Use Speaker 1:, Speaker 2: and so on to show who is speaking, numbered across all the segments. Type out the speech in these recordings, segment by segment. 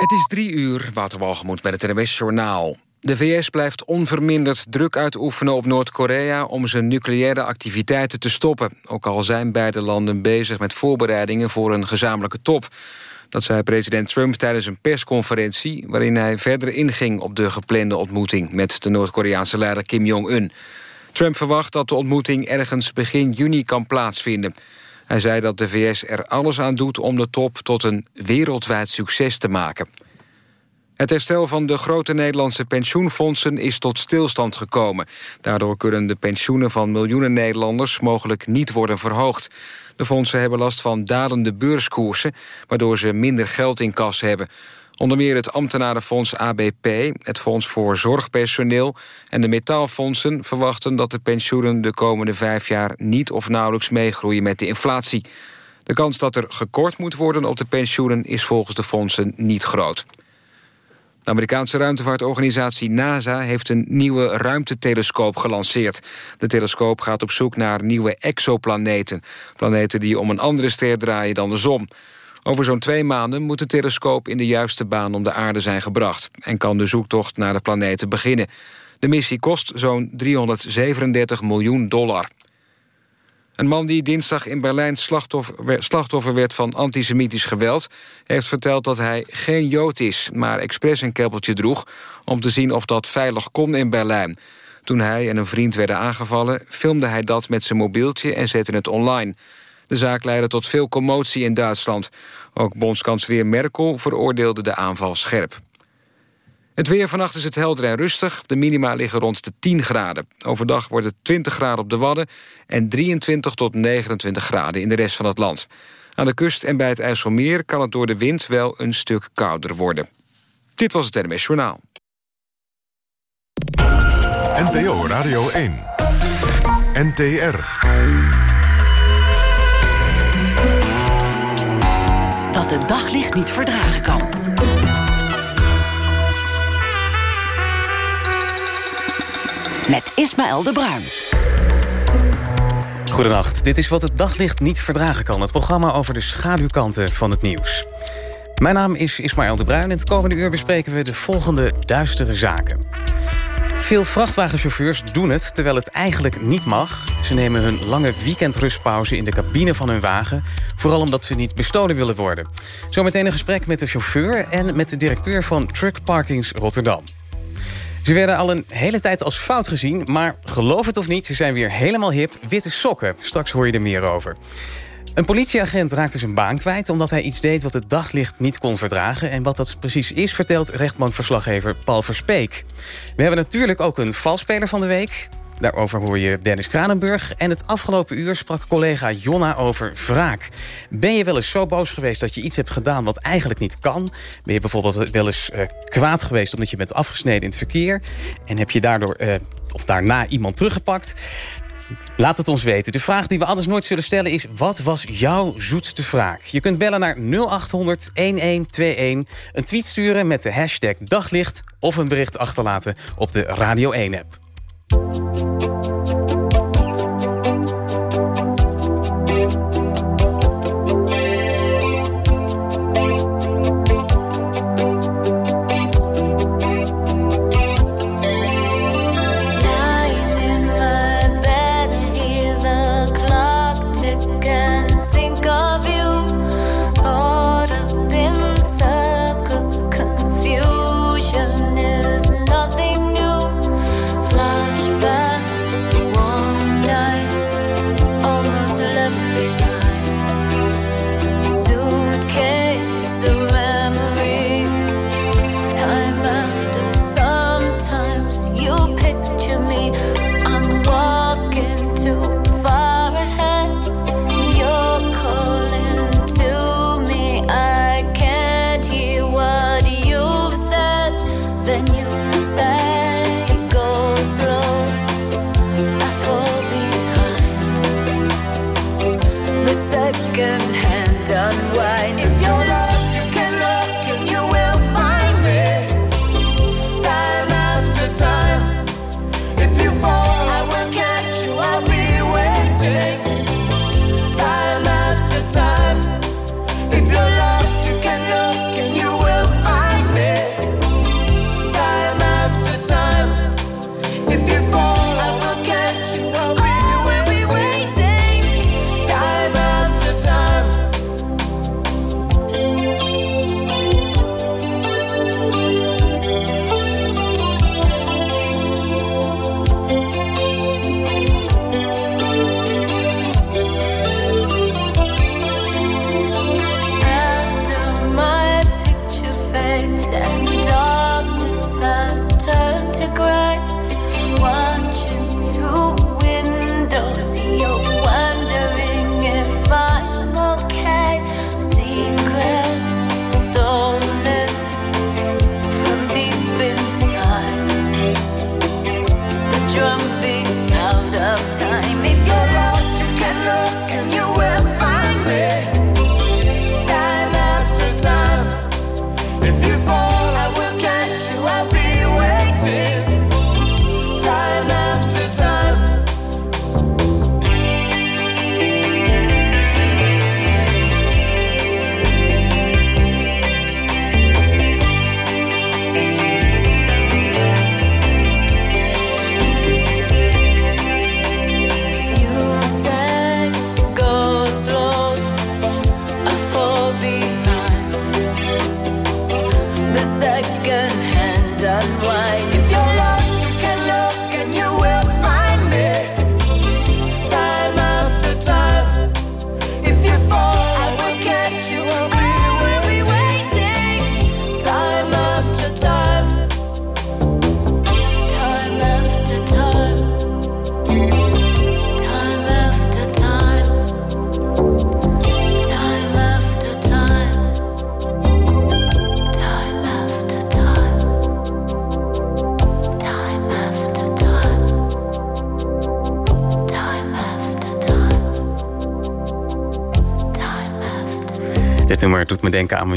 Speaker 1: Het is drie uur, Wouter Walgemoed met het NWS Journaal. De VS blijft onverminderd druk uitoefenen op Noord-Korea... om zijn nucleaire activiteiten te stoppen. Ook al zijn beide landen bezig met voorbereidingen voor een gezamenlijke top. Dat zei president Trump tijdens een persconferentie... waarin hij verder inging op de geplande ontmoeting... met de Noord-Koreaanse leider Kim Jong-un. Trump verwacht dat de ontmoeting ergens begin juni kan plaatsvinden... Hij zei dat de VS er alles aan doet om de top tot een wereldwijd succes te maken. Het herstel van de grote Nederlandse pensioenfondsen is tot stilstand gekomen. Daardoor kunnen de pensioenen van miljoenen Nederlanders mogelijk niet worden verhoogd. De fondsen hebben last van dalende beurskoersen... waardoor ze minder geld in kas hebben. Onder meer het ambtenarenfonds ABP, het Fonds voor Zorgpersoneel... en de metaalfondsen verwachten dat de pensioenen de komende vijf jaar... niet of nauwelijks meegroeien met de inflatie. De kans dat er gekort moet worden op de pensioenen... is volgens de fondsen niet groot. De Amerikaanse ruimtevaartorganisatie NASA heeft een nieuwe ruimtetelescoop gelanceerd. De telescoop gaat op zoek naar nieuwe exoplaneten. Planeten die om een andere ster draaien dan de zon. Over zo'n twee maanden moet de telescoop in de juiste baan om de aarde zijn gebracht... en kan de zoektocht naar de planeten beginnen. De missie kost zo'n 337 miljoen dollar. Een man die dinsdag in Berlijn slachtoffer, werd van antisemitisch geweld... heeft verteld dat hij geen Jood is, maar expres een keppeltje droeg... om te zien of dat veilig kon in Berlijn. Toen hij en een vriend werden aangevallen, filmde hij dat met zijn mobieltje en zette het online... De zaak leidde tot veel commotie in Duitsland. Ook bondskanselier Merkel veroordeelde de aanval scherp. Het weer vannacht is het helder en rustig. De minima liggen rond de 10 graden. Overdag wordt het 20 graden op de Wadden... en 23 tot 29 graden in de rest van het land. Aan de kust en bij het IJsselmeer kan het door de wind wel een stuk kouder worden. Dit was het NMS Journaal.
Speaker 2: NPO Radio 1. NTR.
Speaker 3: Dat het daglicht niet verdragen kan. Met Ismaël de Bruin.
Speaker 4: Goedenacht, dit is wat het daglicht niet verdragen kan. Het programma over de schaduwkanten van het nieuws. Mijn naam is Ismaël de Bruin en het komende uur bespreken we de volgende duistere zaken. Veel vrachtwagenchauffeurs doen het terwijl het eigenlijk niet mag. Ze nemen hun lange weekendrustpauze in de cabine van hun wagen... vooral omdat ze niet bestolen willen worden. Zometeen een gesprek met de chauffeur... en met de directeur van Truck Parkings Rotterdam. Ze werden al een hele tijd als fout gezien... maar geloof het of niet, ze zijn weer helemaal hip. Witte sokken, straks hoor je er meer over. Een politieagent raakte zijn baan kwijt omdat hij iets deed wat het daglicht niet kon verdragen. En wat dat precies is, vertelt rechtbankverslaggever Paul Verspeek. We hebben natuurlijk ook een valspeler van de week. Daarover hoor je Dennis Kranenburg. En het afgelopen uur sprak collega Jonna over wraak. Ben je wel eens zo boos geweest dat je iets hebt gedaan wat eigenlijk niet kan? Ben je bijvoorbeeld wel eens uh, kwaad geweest omdat je bent afgesneden in het verkeer? En heb je daardoor uh, of daarna iemand teruggepakt? Laat het ons weten. De vraag die we anders nooit zullen stellen is... wat was jouw zoetste wraak? Je kunt bellen naar 0800 1121, een tweet sturen met de hashtag daglicht... of een bericht achterlaten op de Radio 1-app.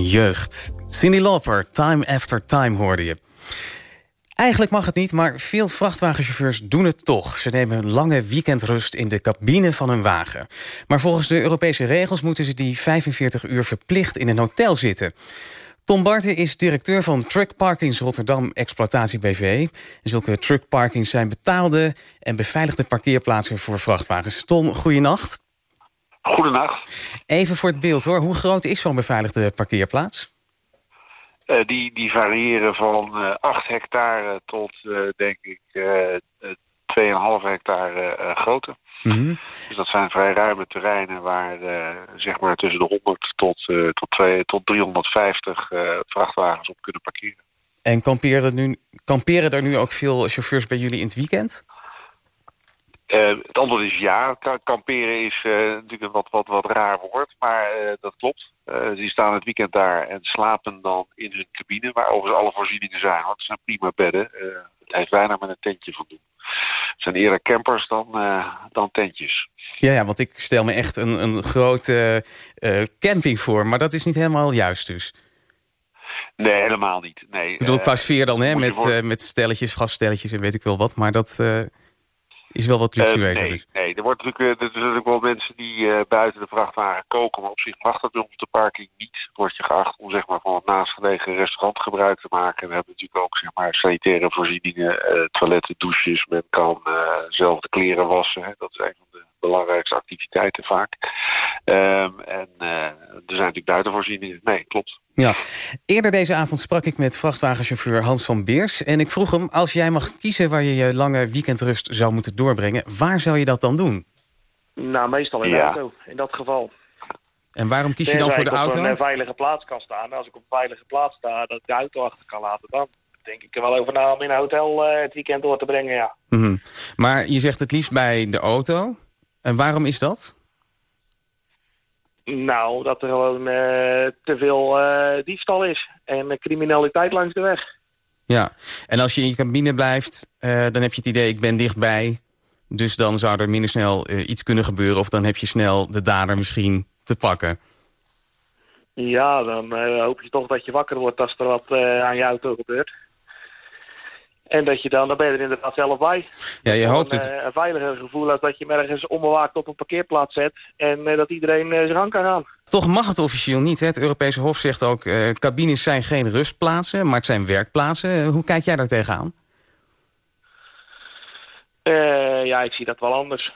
Speaker 4: Jeugd. Cindy Lauper, Time After Time hoorde je. Eigenlijk mag het niet, maar veel vrachtwagenchauffeurs doen het toch. Ze nemen een lange weekendrust in de cabine van hun wagen. Maar volgens de Europese regels moeten ze die 45 uur verplicht in een hotel zitten. Tom Barten is directeur van Truck Parkings Rotterdam Exploitatie BV. Zulke truckparkings zijn betaalde en beveiligde parkeerplaatsen voor vrachtwagens. Tom, goeienacht.
Speaker 5: Goedenacht.
Speaker 4: Even voor het beeld hoor. Hoe groot is zo'n beveiligde parkeerplaats?
Speaker 5: Uh, die, die variëren van uh, 8 hectare tot, uh, denk ik, 2,5 hectare grootte. Mm -hmm. Dus dat zijn vrij ruime terreinen waar zeg maar tussen de 100 tot, tot, 2, tot 350 vrachtwagens op kunnen parkeren.
Speaker 4: En kamperen, nu, kamperen er nu ook veel chauffeurs bij jullie in het weekend?
Speaker 5: Uh, het antwoord is ja. Kamperen is uh, natuurlijk een wat, wat, wat raar woord, maar uh, dat klopt. die staan het weekend daar en slapen dan in hun cabine, waar overigens alle voorzieningen zijn. Want het zijn prima bedden. het heeft weinig met een tentje van doen. Het zijn eerder campers dan, dan tentjes.
Speaker 4: Ja, ja, want ik stel me echt een, een grote camping voor, maar dat is niet helemaal juist dus.
Speaker 5: Nee, helemaal niet. Nee,
Speaker 4: ik bedoel, qua sfeer dan, hè, met, met stelletjes, gaststelletjes en weet ik wel wat, maar dat is wel wat luxueuzer.
Speaker 5: Uh, nee,
Speaker 4: dus.
Speaker 5: nee, er, wordt natuurlijk, er zijn natuurlijk wel mensen die uh, buiten de vrachtwagen koken, maar op zich mag dat op de parking niet. Word je geacht om zeg maar, van het naastgelegen restaurant gebruik te maken. We hebben natuurlijk ook zeg maar, sanitaire voorzieningen, uh, toiletten, douches. Men kan zelf de kleren wassen. Hè. Dat is een van belangrijkste activiteiten vaak. Um, en er zijn natuurlijk buitenvoorzieningen. Nee, klopt.
Speaker 4: Ja, eerder deze avond sprak ik met vrachtwagenchauffeur Hans van Beers. En ik vroeg hem, als jij mag kiezen waar je je lange weekendrust zou moeten doorbrengen... waar zou je dat dan doen?
Speaker 6: Nou, meestal in de ja. auto, in dat geval.
Speaker 4: En waarom kies je dan voor de auto?
Speaker 6: Als ik op een veilige plaats kan staan, als ik op een veilige plaats sta... dat ik de auto achter kan laten, dan denk ik er wel over na om in een hotel uh, het weekend door te brengen, ja.
Speaker 4: Mm -hmm. Maar je zegt het liefst bij de auto. En waarom is dat?
Speaker 6: Nou, dat er gewoon uh, te veel uh, diefstal is en criminaliteit langs de weg.
Speaker 4: Ja, en als je in je cabine blijft, uh, dan heb je het idee, ik ben dichtbij. Dus dan zou er minder snel iets kunnen gebeuren. Of dan heb je snel de dader misschien te pakken.
Speaker 6: Ja, dan hoop je toch dat je wakker wordt als er wat aan je auto gebeurt. En dat je dan, dan ben je er inderdaad zelf bij.
Speaker 4: Ja, je hoopt het.
Speaker 6: Een veiliger gevoel als dat je ergens onbewaakt op een parkeerplaats zet. En uh, dat iedereen uh, zijn gang kan gaan.
Speaker 4: Toch mag het officieel niet. Hè? Het Europese Hof zegt ook, uh, cabines zijn geen rustplaatsen, maar het zijn werkplaatsen. hoe kijk jij daar tegenaan?
Speaker 6: ja, ik zie dat wel anders.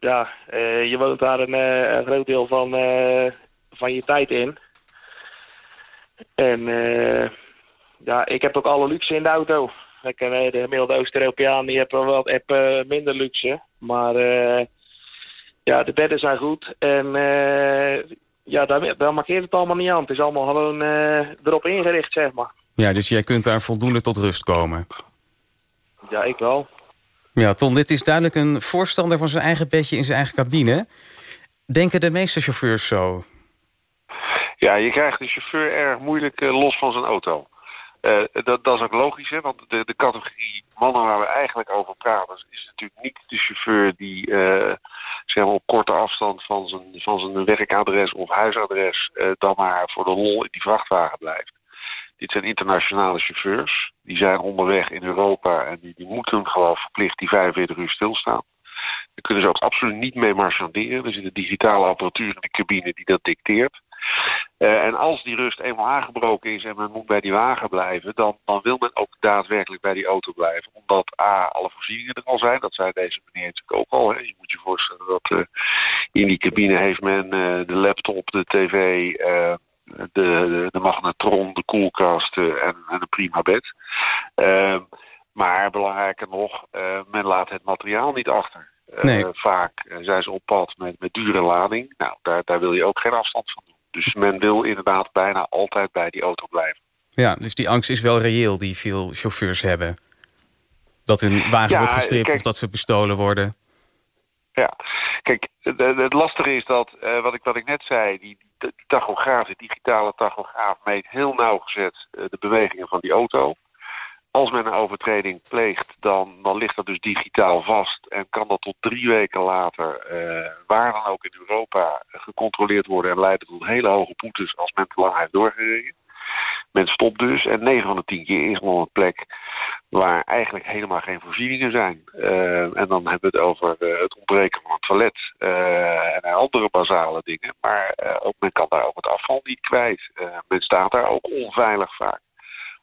Speaker 6: Ja, je woont daar een, een, groot deel van, van je tijd in. En ja, ik heb ook alle luxe in de auto. Ik, de gemiddelde Oost-Europeaan die heeft wel wat heb, uh, minder luxe. Maar uh, ja, de bedden zijn goed. En uh, ja, daar, daar markeert het allemaal niet aan. Het is allemaal gewoon erop ingericht, zeg maar.
Speaker 4: Ja, dus jij kunt daar voldoende tot rust komen?
Speaker 6: Ja, ik wel.
Speaker 4: Ja, Ton, dit is duidelijk een voorstander van zijn eigen bedje in zijn eigen cabine. Denken de meeste chauffeurs zo?
Speaker 5: Ja, je krijgt de chauffeur erg moeilijk los van zijn auto. Uh, dat, dat, is ook logisch, hè? want de, de, categorie mannen waar we eigenlijk over praten... is natuurlijk niet de chauffeur die uh, zeg maar op korte afstand van zijn, van zijn werkadres of huisadres... Uh, dan maar voor de lol in die vrachtwagen blijft. Dit zijn internationale chauffeurs. Die zijn onderweg in Europa en die, die moeten gewoon verplicht die 45 uur stilstaan. Daar kunnen ze ook absoluut niet mee marchanderen. Er zit een digitale apparatuur in de cabine die dat dicteert. Uh, en als die rust eenmaal aangebroken is en men moet bij die wagen blijven... dan, dan wil men ook daadwerkelijk bij die auto blijven. Omdat A, alle voorzieningen er al zijn. Dat zei deze meneer natuurlijk ook al. Hè. Je moet je voorstellen dat uh, in die cabine heeft men uh, de laptop, de tv... de, de, de magnetron, de koelkast en, en, een prima bed. maar belangrijker nog, men laat het materiaal niet achter.
Speaker 4: Nee.
Speaker 5: vaak zijn ze op pad met, met dure lading. Nou, daar, daar wil je ook geen afstand van doen. Dus men wil inderdaad bijna altijd bij die auto blijven.
Speaker 4: Ja, dus die angst is wel reëel die veel chauffeurs hebben. Dat hun wagen ja, wordt gestript kijk, of dat ze bestolen worden.
Speaker 5: Ja, kijk, het lastige is dat, uh, wat, ik, wat ik net zei... die, die tachograaf, die digitale tachograaf... meet heel nauwgezet uh, de bewegingen van die auto. Als men een overtreding pleegt, dan, ligt dat dus digitaal vast... en kan dat tot drie weken later, uh, waar dan ook in Europa, gecontroleerd worden... en leiden tot hele hoge boetes als men te lang heeft doorgereden. Men stopt dus en 9 van de 10 keer is nog een plek waar eigenlijk helemaal geen voorzieningen zijn. Uh, en dan hebben we het over uh, het ontbreken van een toilet en andere basale dingen. Maar ook, men kan daar ook het afval niet kwijt. men staat daar ook onveilig vaak.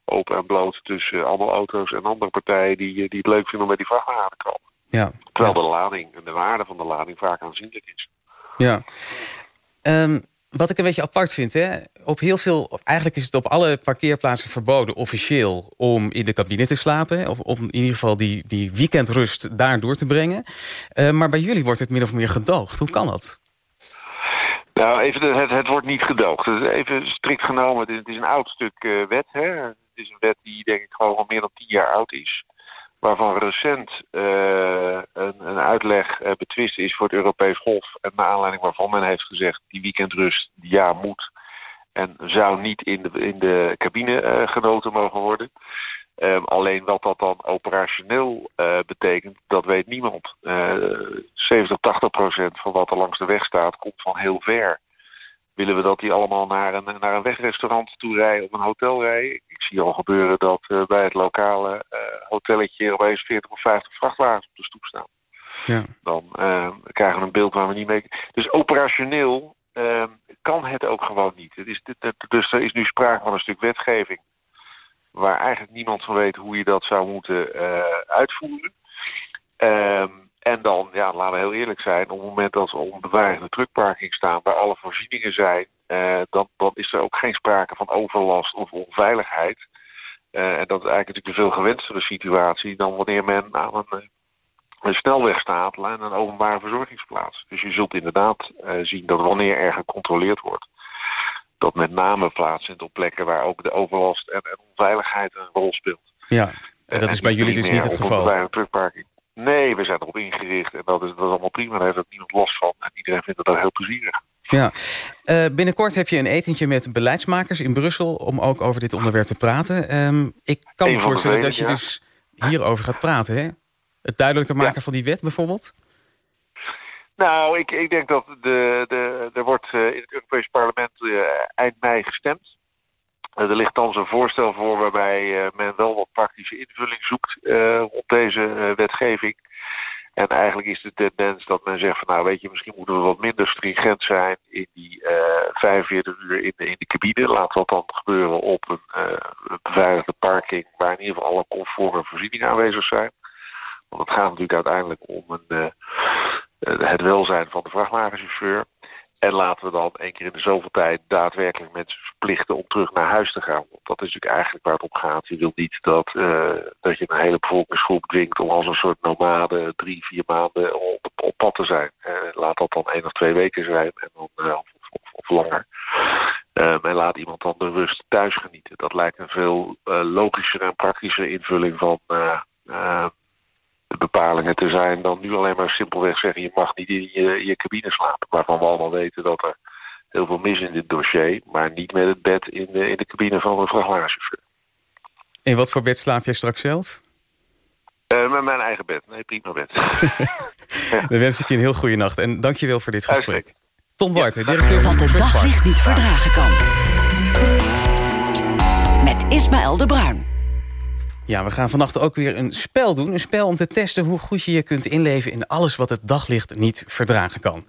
Speaker 5: Open en bloot tussen allemaal auto's en andere partijen die, die het leuk vinden om bij die vrachtwagen te komen. Ja. Terwijl de lading en de waarde van de lading vaak aanzienlijk is.
Speaker 4: Ja. Um, wat ik een beetje apart vind, hè? op heel veel, eigenlijk is het op alle parkeerplaatsen verboden officieel om in de cabine te slapen. Of om in ieder geval die, die weekendrust daar door te brengen. Uh, maar bij jullie wordt het min of meer gedoogd. Hoe kan dat?
Speaker 5: Nou, even, het, het wordt niet gedoogd. Even strikt genomen, het is, het is een oud stuk uh, wet. Hè? Is een wet die denk ik gewoon al meer dan tien jaar oud is waarvan recent uh, een, een, uitleg uh, betwist is voor het Europees Hof... en naar aanleiding waarvan men heeft gezegd... die weekendrust ja moet en zou niet in de, in de cabine uh, genoten mogen worden. Um, alleen wat dat dan operationeel betekent, dat weet niemand. 70, 80 procent van wat er langs de weg staat komt van heel ver willen we dat die allemaal naar een, naar een wegrestaurant toe rijden of een hotel rijden. Ik zie al gebeuren dat uh, bij het lokale uh, hotelletje opeens 40 of 50 vrachtwagens op de stoep staan. Ja. Dan uh, krijgen we een beeld waar we niet mee... Dus operationeel ehm, kan het ook gewoon niet. Het is, dus er is nu sprake van een stuk wetgeving... waar eigenlijk niemand van weet hoe je dat zou moeten uitvoeren. Um, en dan, ja, laten we heel eerlijk zijn, op het moment dat we op een truckparking staan, waar alle voorzieningen zijn, uh, dan, dan is er ook geen sprake van overlast of onveiligheid. Uh, en dat is eigenlijk natuurlijk een veel gewenstere situatie dan wanneer men aan een, eh, een snelweg staat en een openbare verzorgingsplaats. Dus je zult inderdaad zien dat wanneer er gecontroleerd wordt, dat met name plaatsvindt op plekken waar ook de overlast en, en onveiligheid een rol speelt.
Speaker 4: Ja, en dat is bij jullie dus niet het geval.
Speaker 5: Bij een truckparking. Nee, we zijn erop ingericht en dat is, dat is allemaal prima. Daar heeft ook niemand last van. En iedereen vindt het ook heel plezierig.
Speaker 4: Ja. Uh, binnenkort heb je een etentje met beleidsmakers in Brussel... om ook over dit onderwerp te praten. Um, ik kan me voorstellen dat je dus hierover gaat praten. Hè? Het duidelijker maken ja. van die wet bijvoorbeeld?
Speaker 5: Nou, ik, ik denk dat de, de, er wordt uh, in het Europees Parlement uh, eind mei gestemd. Er ligt dan zo'n voorstel voor waarbij men wel wat praktische invulling zoekt op deze wetgeving. En eigenlijk is de tendens dat men zegt van nou weet je, misschien moeten we wat minder stringent zijn in die uh, 45 uur in de, in de cabine. Laat dat dan gebeuren op een, een beveiligde parking waar in ieder geval alle conforme voorzieningen aanwezig zijn. Want het gaat natuurlijk uiteindelijk om een, het welzijn van de vrachtwagenchauffeur. En laten we dan één keer in de zoveel tijd daadwerkelijk mensen verplichten om terug naar huis te gaan. Want dat is natuurlijk eigenlijk waar het om gaat. Je wilt niet dat, uh, dat je een hele bevolkingsgroep dwingt om als een soort nomade drie, vier maanden op, op pad te zijn. Uh, laat dat dan één of twee weken zijn en dan, uh, of, of, langer. Um, en laat iemand dan de rust thuis genieten. Dat lijkt een veel logischer en praktischer invulling van de bepalingen te zijn dan nu alleen maar simpelweg zeggen... je mag niet in je, je cabine slapen. Waarvan we allemaal weten dat er heel veel mis in dit dossier... maar niet met het bed in de, in de cabine van een vrachtwagenchauffeur.
Speaker 4: In wat voor bed slaap jij straks zelf?
Speaker 5: Uh, met mijn eigen bed. Nee, prima bed.
Speaker 4: Dan wens ik je een heel goede nacht. En dank je wel voor dit gesprek. Tom Barter, ja. directeur
Speaker 3: van
Speaker 4: Wat
Speaker 3: de daglicht niet verdragen kan. Met Ismaël de Bruin.
Speaker 4: Ja, we gaan vannacht ook weer een spel doen. Een spel om te testen hoe goed je je kunt inleven... in alles wat het daglicht niet verdragen kan.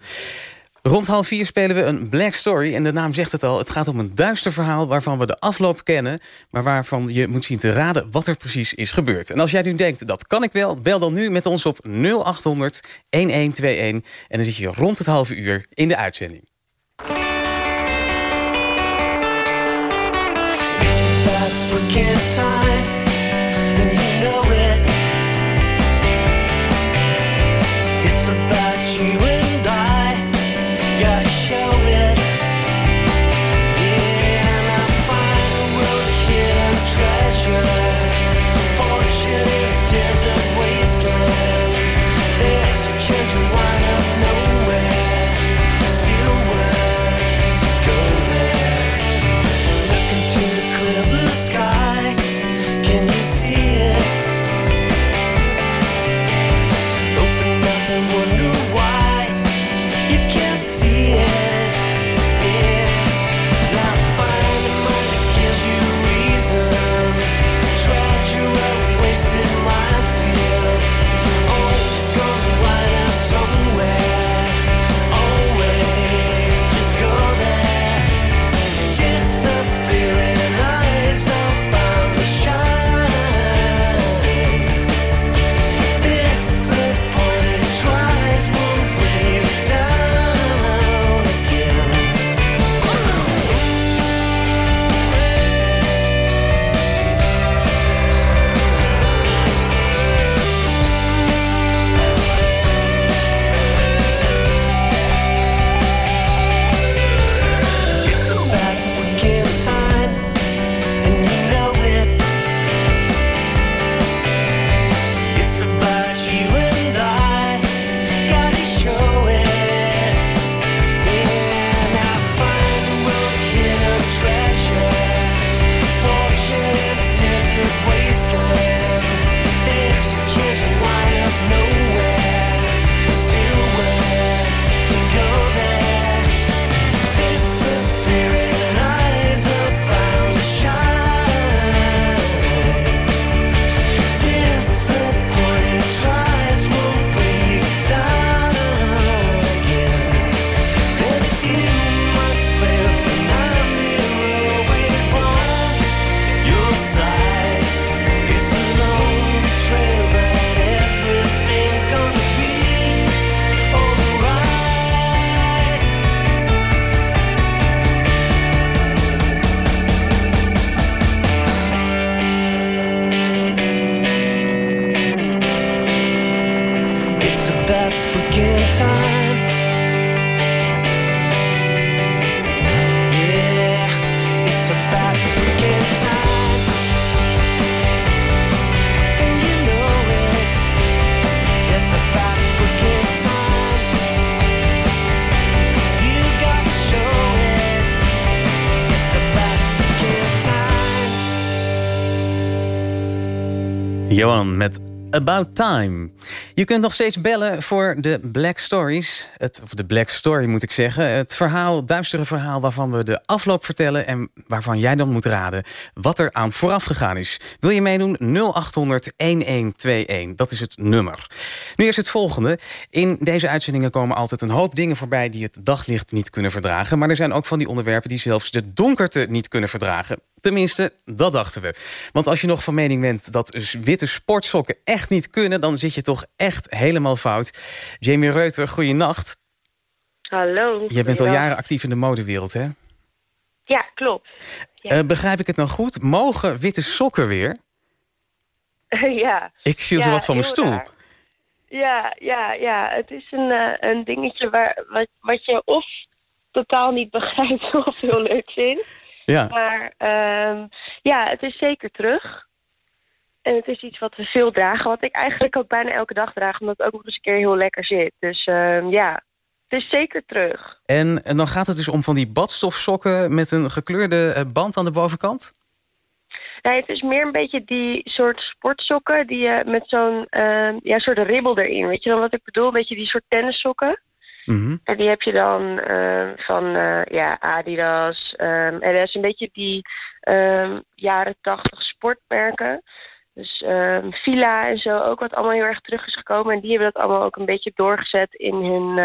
Speaker 4: Rond half vier spelen we een Black Story. En de naam zegt het al, het gaat om een duister verhaal... waarvan we de afloop kennen... maar waarvan je moet zien te raden wat er precies is gebeurd. En als jij nu denkt, dat kan ik wel... bel dan nu met ons op 0800 1121. En dan zit je rond het halve uur in de uitzending. day. Met About Time. Je kunt nog steeds bellen voor de Black Stories. Het, of de Black Story moet ik zeggen. Het verhaal, duistere verhaal waarvan we de afloop vertellen... en waarvan jij dan moet raden wat er aan vooraf gegaan is. Wil je meedoen? 0800-1121. Dat is het nummer. Nu is het volgende. In deze uitzendingen komen altijd een hoop dingen voorbij... die het daglicht niet kunnen verdragen. Maar er zijn ook van die onderwerpen die zelfs de donkerte niet kunnen verdragen. Tenminste, dat dachten we. Want als je nog van mening bent dat witte sportsokken echt niet kunnen... dan zit je toch echt helemaal fout. Jamie Reuter, goeienacht.
Speaker 7: Hallo.
Speaker 4: Jij bent al jaren actief in de modewereld, hè?
Speaker 7: Ja, klopt. Ja.
Speaker 4: Uh, begrijp ik het nou goed? Mogen witte sokken weer?
Speaker 7: ja.
Speaker 4: Ik viel
Speaker 7: ja,
Speaker 4: zo wat van mijn stoel.
Speaker 7: Raar. Ja, ja, ja. Het is een, uh, een dingetje waar, wat, wat je of totaal niet begrijpt of heel leuk vindt.
Speaker 4: Ja.
Speaker 7: Maar um, ja, het is zeker terug. En het is iets wat we veel dragen. Wat ik eigenlijk ook bijna elke dag draag. Omdat het ook nog eens een keer heel lekker zit. Dus um, ja, het is zeker terug.
Speaker 4: En, en, dan gaat het dus om van die badstofsokken... met een gekleurde band aan de bovenkant?
Speaker 7: Nee, het is meer een beetje die soort sportsokken... die je met zo'n uh, ja, soort ribbel erin. Weet je dan wat ik bedoel? Een beetje die soort tennissokken.
Speaker 4: Mm -hmm.
Speaker 7: En die heb je dan uh, van uh, ja, Adidas. Um, en dat is een beetje die um, jaren tachtig sportmerken. Dus um, Fila en zo ook wat allemaal heel erg terug is gekomen. En die hebben dat allemaal ook een beetje doorgezet in hun,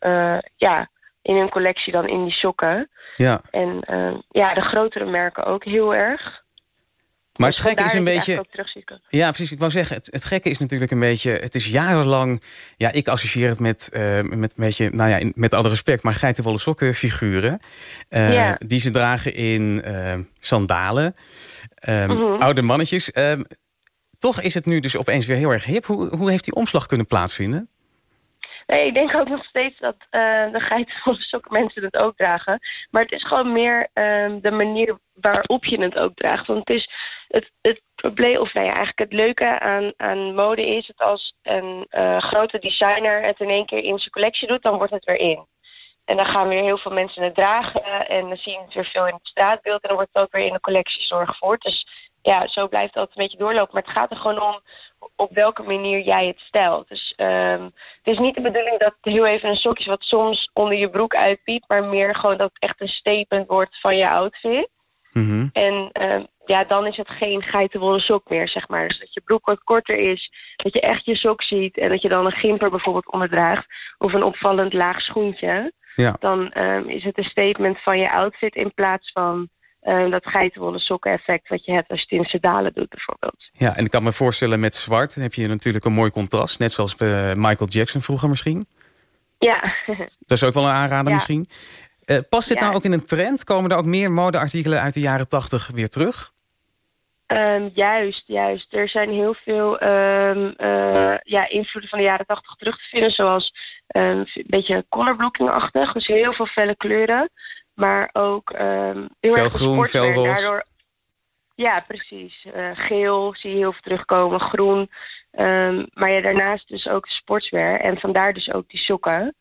Speaker 7: uh, ja, in hun collectie dan in die sokken.
Speaker 4: Ja.
Speaker 7: En ja, de grotere merken ook heel erg.
Speaker 4: Maar
Speaker 7: dus
Speaker 4: het gekke is een beetje... Ja, precies. Ik wou zeggen, het, het, gekke is natuurlijk een beetje... Het is jarenlang... Ja, ik associeer het met, uh, met een beetje... Nou ja, met alle respect, maar geitenwolle sokken figuren. Uh,
Speaker 7: ja.
Speaker 4: Die ze dragen in uh, sandalen. Um,
Speaker 7: Mhm.
Speaker 4: mm -hmm. Oude mannetjes. toch is het nu dus opeens weer heel erg hip. Hoe, hoe heeft die omslag kunnen plaatsvinden?
Speaker 7: Nee, ik denk ook nog steeds dat uh, de geitenwolle sokken mensen het ook dragen. Maar het is gewoon meer uh, de manier waarop je het ook draagt. Want het is het, het probleem, of nou ja, eigenlijk het leuke aan, aan mode is... dat als een uh, grote designer het in één keer in zijn collectie doet... dan wordt het weer in. En dan gaan weer heel veel mensen het dragen... en dan zie je het weer veel in het straatbeeld... en dan wordt het ook weer in de collectie zorgvoort. Dus ja, zo blijft altijd een beetje doorlopen. Maar het gaat er gewoon om op welke manier jij het stelt. Dus um, het is niet de bedoeling dat het heel even een sok is... wat soms onder je broek uitpiept... maar meer gewoon dat het echt een statement wordt van je outfit...
Speaker 4: Mm -hmm.
Speaker 7: En uh, ja, dan is het geen geitenwolle sok meer, zeg maar. Dus dat je broek wat korter is, dat je echt je sok ziet... en dat je dan een gimper bijvoorbeeld onderdraagt... of een opvallend laag schoentje.
Speaker 4: Ja.
Speaker 7: Dan um, is het een statement van je outfit... in plaats van uh, dat geitenwolle sokken effect... wat je hebt als je het in sandalen doet bijvoorbeeld.
Speaker 4: Ja, en ik kan me voorstellen met zwart... dan heb je natuurlijk een mooi contrast. Net zoals bij Michael Jackson vroeger misschien.
Speaker 7: Ja.
Speaker 4: Dat is ook wel een aanrader
Speaker 7: ja.
Speaker 4: misschien. Uh, past dit
Speaker 7: Ja.
Speaker 4: nou ook in een trend? Komen er ook meer modeartikelen uit de jaren tachtig weer terug?
Speaker 7: Um, juist, juist. Er zijn heel veel um, uh, ja, invloeden van de jaren tachtig terug te vinden. Zoals um, een beetje colorblocking-achtig. Dus heel veel felle kleuren. Maar ook heel
Speaker 4: Veel groen, veel roze.
Speaker 7: Daardoor... Ja, precies. Uh, geel zie je heel veel terugkomen. Groen. maar ja, daarnaast dus ook sportswear. En vandaar dus ook die sokken.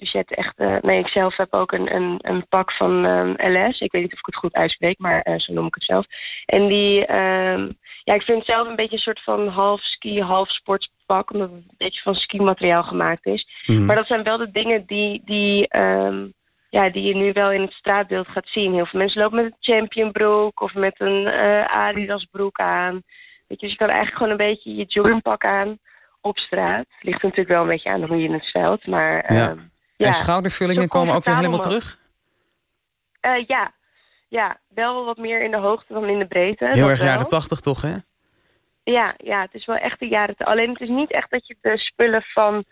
Speaker 7: Dus je hebt echt... Uh, nee, ik zelf heb ook een, een, een pak van um, LS. Ik weet niet of ik het goed uitspreek, maar uh, zo noem ik het zelf. En die... Um, ja, ik vind het zelf een beetje een soort van half ski, half sportspak. Omdat het een beetje van ski-materiaal gemaakt is.
Speaker 4: Mhm.
Speaker 7: Maar dat zijn wel de dingen die... die um, ja, die je nu wel in het straatbeeld gaat zien. Heel veel mensen lopen met een championbroek of met een uh, Adidas broek aan. Weet je, dus je kan eigenlijk gewoon een beetje je joggingpak aan op straat. Ligt natuurlijk wel een beetje aan hoe je het stelt, maar...
Speaker 4: Ja.
Speaker 7: Ja.
Speaker 4: En schoudervullingen komen ook weer helemaal terug?
Speaker 7: Uh, ja. ja, wel wat meer in de hoogte dan in de breedte.
Speaker 4: Heel erg
Speaker 7: wel.
Speaker 4: jaren tachtig toch, hè?
Speaker 7: Ja, ja, het is wel echt de jaren... Alleen het is niet echt dat je de spullen van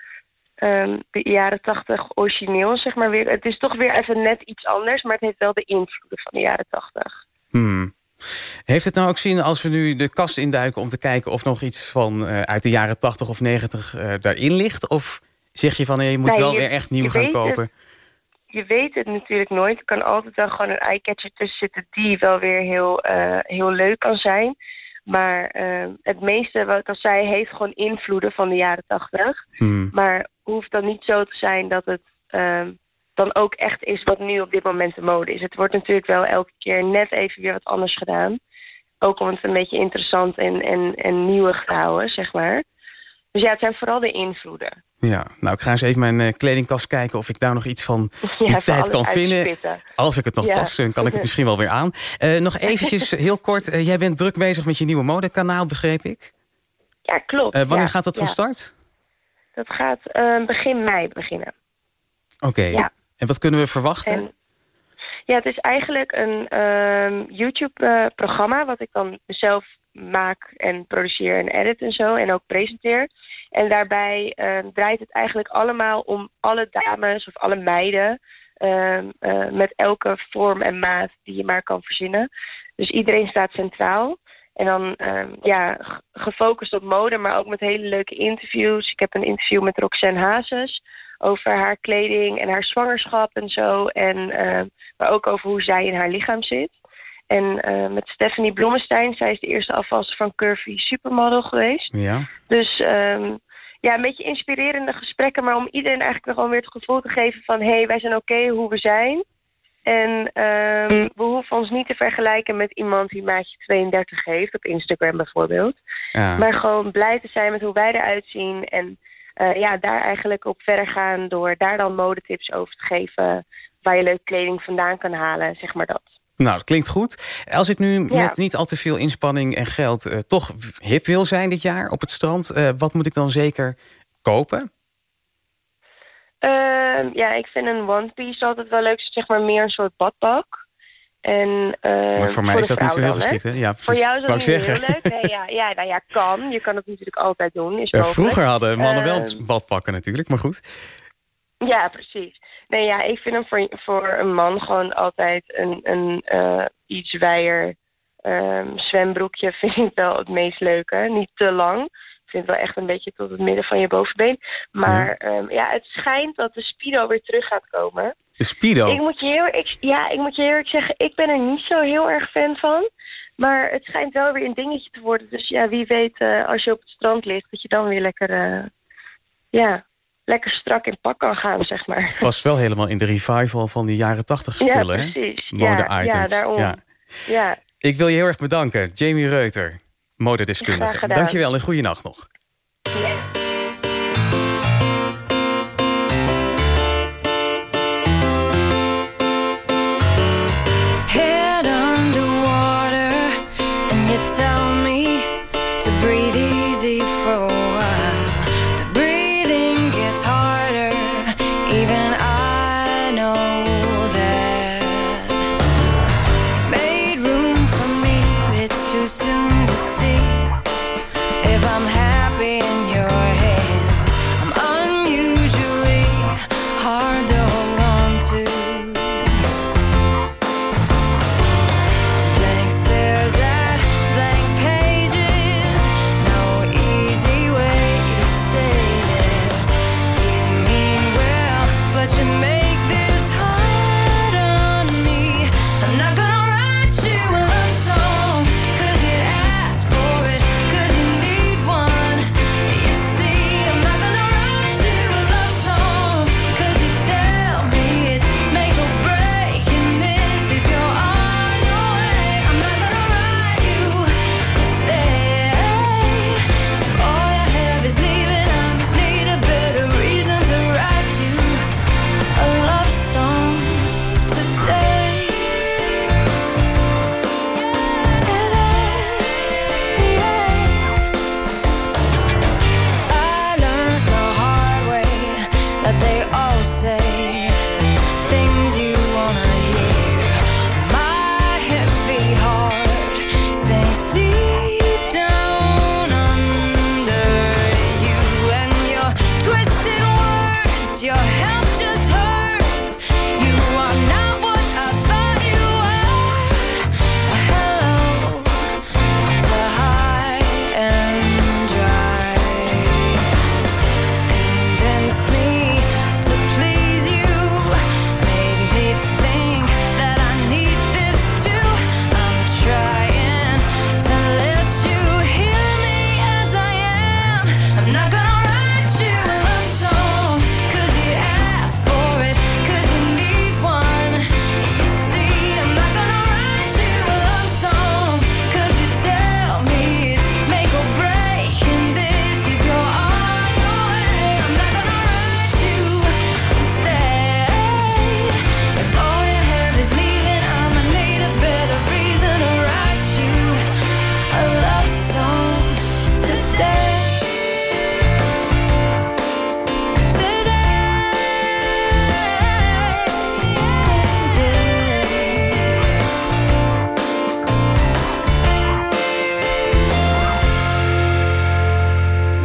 Speaker 7: um, de jaren tachtig origineel, zeg maar, weer... Het is toch weer even net iets anders, maar het heeft wel de invloeden van de jaren tachtig.
Speaker 4: Hmm. Heeft het nou ook zin als we nu de kast induiken... om te kijken of nog iets van uh, uit de jaren 80 of 90 uh, daarin ligt? Of zeg je van, je moet
Speaker 7: Nee,
Speaker 4: wel
Speaker 7: je-
Speaker 4: weer echt nieuw gaan kopen?
Speaker 7: het. Je weet het natuurlijk nooit. Er kan altijd wel gewoon een eyecatcher tussen zitten... die wel weer heel, uh, heel leuk kan zijn. Maar uh, het meeste, wat ik al zei, heeft gewoon invloeden van de jaren tachtig.
Speaker 4: Hmm.
Speaker 7: Maar hoeft dan niet zo te zijn dat het um, dan ook echt is wat nu op dit moment de mode is. Het wordt natuurlijk wel elke keer net even weer wat anders gedaan. ook om het een beetje interessant en, en, en nieuwig te houden, zeg maar. Dus ja, het zijn vooral de invloeden.
Speaker 4: Ja, nou ik ga eens even mijn uh, kledingkast kijken of ik daar nog iets van die ja, tijd kan vinden. Als ik het nog ja. pas, dan kan ik het misschien wel weer aan. Uh, nog eventjes heel kort, uh, jij bent druk bezig met je nieuwe modekanaal, begreep ik?
Speaker 7: Ja, klopt.
Speaker 4: wanneer gaat dat van start?
Speaker 7: Dat gaat begin mei beginnen.
Speaker 4: Oké, en wat kunnen we verwachten? En,
Speaker 7: ja, het is eigenlijk een um, YouTube-programma wat ik dan zelf maak en produceer en edit en zo. En ook presenteer. En daarbij uh, draait het eigenlijk allemaal om alle dames of alle meiden... Uh, uh, met elke vorm en maat die je maar kan verzinnen. Dus iedereen staat centraal. En dan ehm, ja, gefocust op mode, maar ook met hele leuke interviews. Ik heb een interview met Roxanne Hazes over haar kleding en haar zwangerschap en zo. En, maar ook over hoe zij in haar lichaam zit. En uh, met Stephanie Blommestein, zij is de eerste afwasser van Curvy Supermodel geweest.
Speaker 4: Ja.
Speaker 7: Dus um, ja, een beetje inspirerende gesprekken, maar om iedereen eigenlijk nog gewoon weer het gevoel te geven van... hé, hey, wij zijn oké okay hoe we zijn. En um, we hoeven ons niet te vergelijken met iemand die maatje 32 heeft, op Instagram bijvoorbeeld. Ja. Maar gewoon blij te zijn met hoe wij eruit zien en uh, ja, daar eigenlijk op verder gaan door daar dan modetips over te geven... waar je leuk kleding vandaan kan halen, zeg maar dat.
Speaker 4: Nou, dat klinkt goed. Als ik nu met niet al te veel inspanning en geld... Uh, toch hip wil zijn dit jaar op het strand... Uh, wat moet ik dan zeker kopen?
Speaker 7: Uh, ja, ik vind een one piece altijd wel leuk. Zeg maar meer een soort badpak. En,
Speaker 4: maar voor, voor mij is dat niet zo heel geschikt, hè? Ja,
Speaker 7: voor jou is dat niet zeggen. heel leuk. Nee, ja, ja, nou ja, kan. Je kan het natuurlijk altijd doen. Is
Speaker 4: vroeger hadden mannen wel ehm, badpakken natuurlijk, maar goed.
Speaker 7: Ja, precies. Nee, ja, ik vind hem voor, voor een man gewoon altijd een, een uh, iets wijer um, zwembroekje vind ik wel het meest leuke. Niet te lang. Ik vind het wel echt een beetje tot het midden van je bovenbeen. Maar ja, um, ja het schijnt dat de Speedo weer terug gaat komen.
Speaker 4: De Speedo?
Speaker 7: Ik moet je heel, ik, ja, ik moet je eerlijk zeggen, ik ben er niet zo heel erg fan van. Maar het schijnt wel weer een dingetje te worden. Dus ja, wie weet uh, als je op het strand ligt, dat je dan weer lekker... Uh, ja, lekker strak in pak kan gaan, zeg maar.
Speaker 4: Het was wel helemaal in de revival van die jaren tachtig spullen,
Speaker 7: ja, precies.
Speaker 4: Mode-items.
Speaker 7: Ja, daarom. Ja. ja.
Speaker 4: Ik wil je heel erg bedanken, Jamie Reuter, modedeskundige. Dankjewel en goede nacht nog.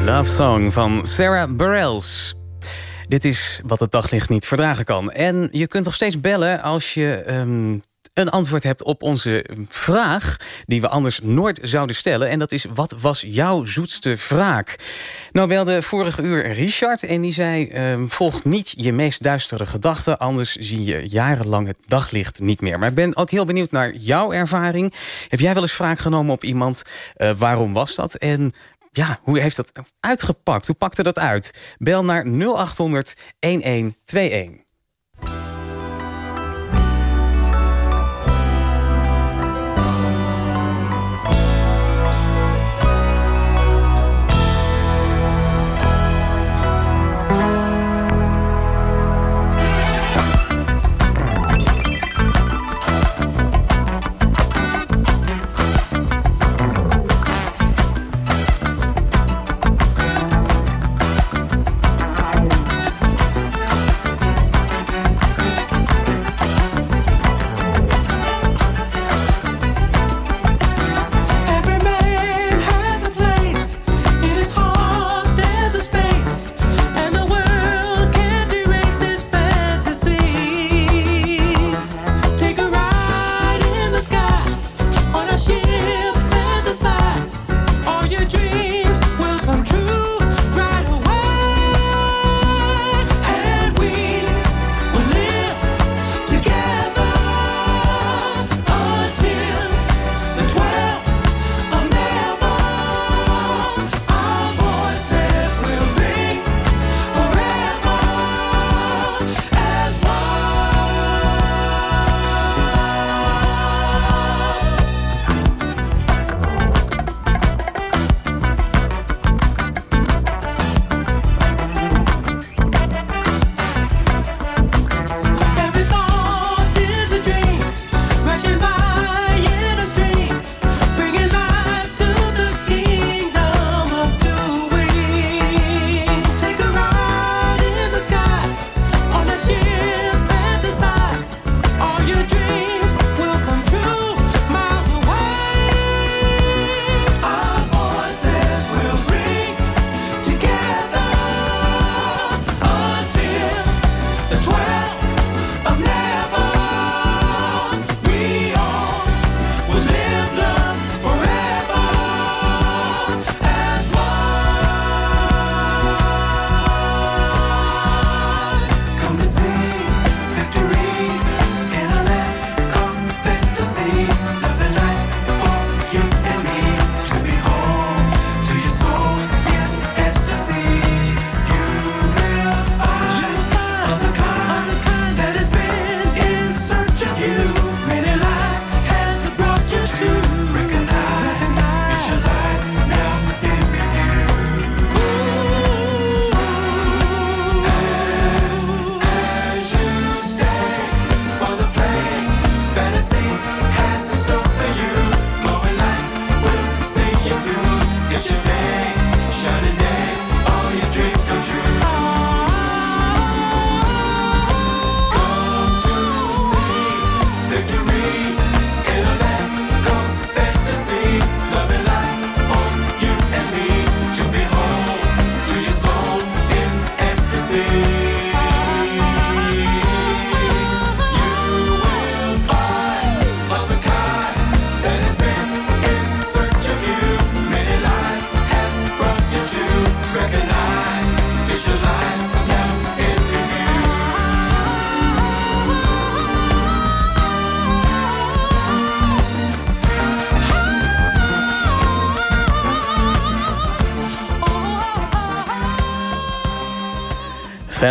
Speaker 8: Love Song van Sarah Bareilles. Dit is wat het daglicht niet verdragen kan. En je kunt nog steeds bellen als je um, een antwoord hebt op onze vraag... die we anders nooit zouden stellen. En dat is, wat was jouw zoetste wraak? Nou belde vorige uur Richard en die zei... Um, volg niet je meest duistere gedachten... anders zie je jarenlang het daglicht niet meer. Maar ik ben ook heel benieuwd naar jouw ervaring. Heb jij wel eens wraak genomen op iemand? Uh, waarom was dat? En ja, hoe heeft dat uitgepakt? Hoe pakte dat uit? Bel naar 0800 1121.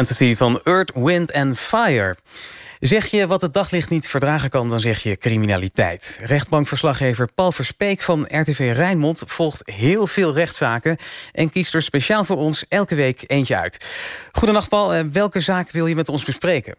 Speaker 8: Van Earth, Wind and Fire. Zeg je wat het daglicht niet verdragen kan, dan zeg je criminaliteit. Rechtbankverslaggever Paul Verspeek van RTV Rijnmond... volgt heel veel rechtszaken en kiest er speciaal voor ons elke week eentje uit. Goedenacht Paul, eh, welke zaak wil je met ons bespreken?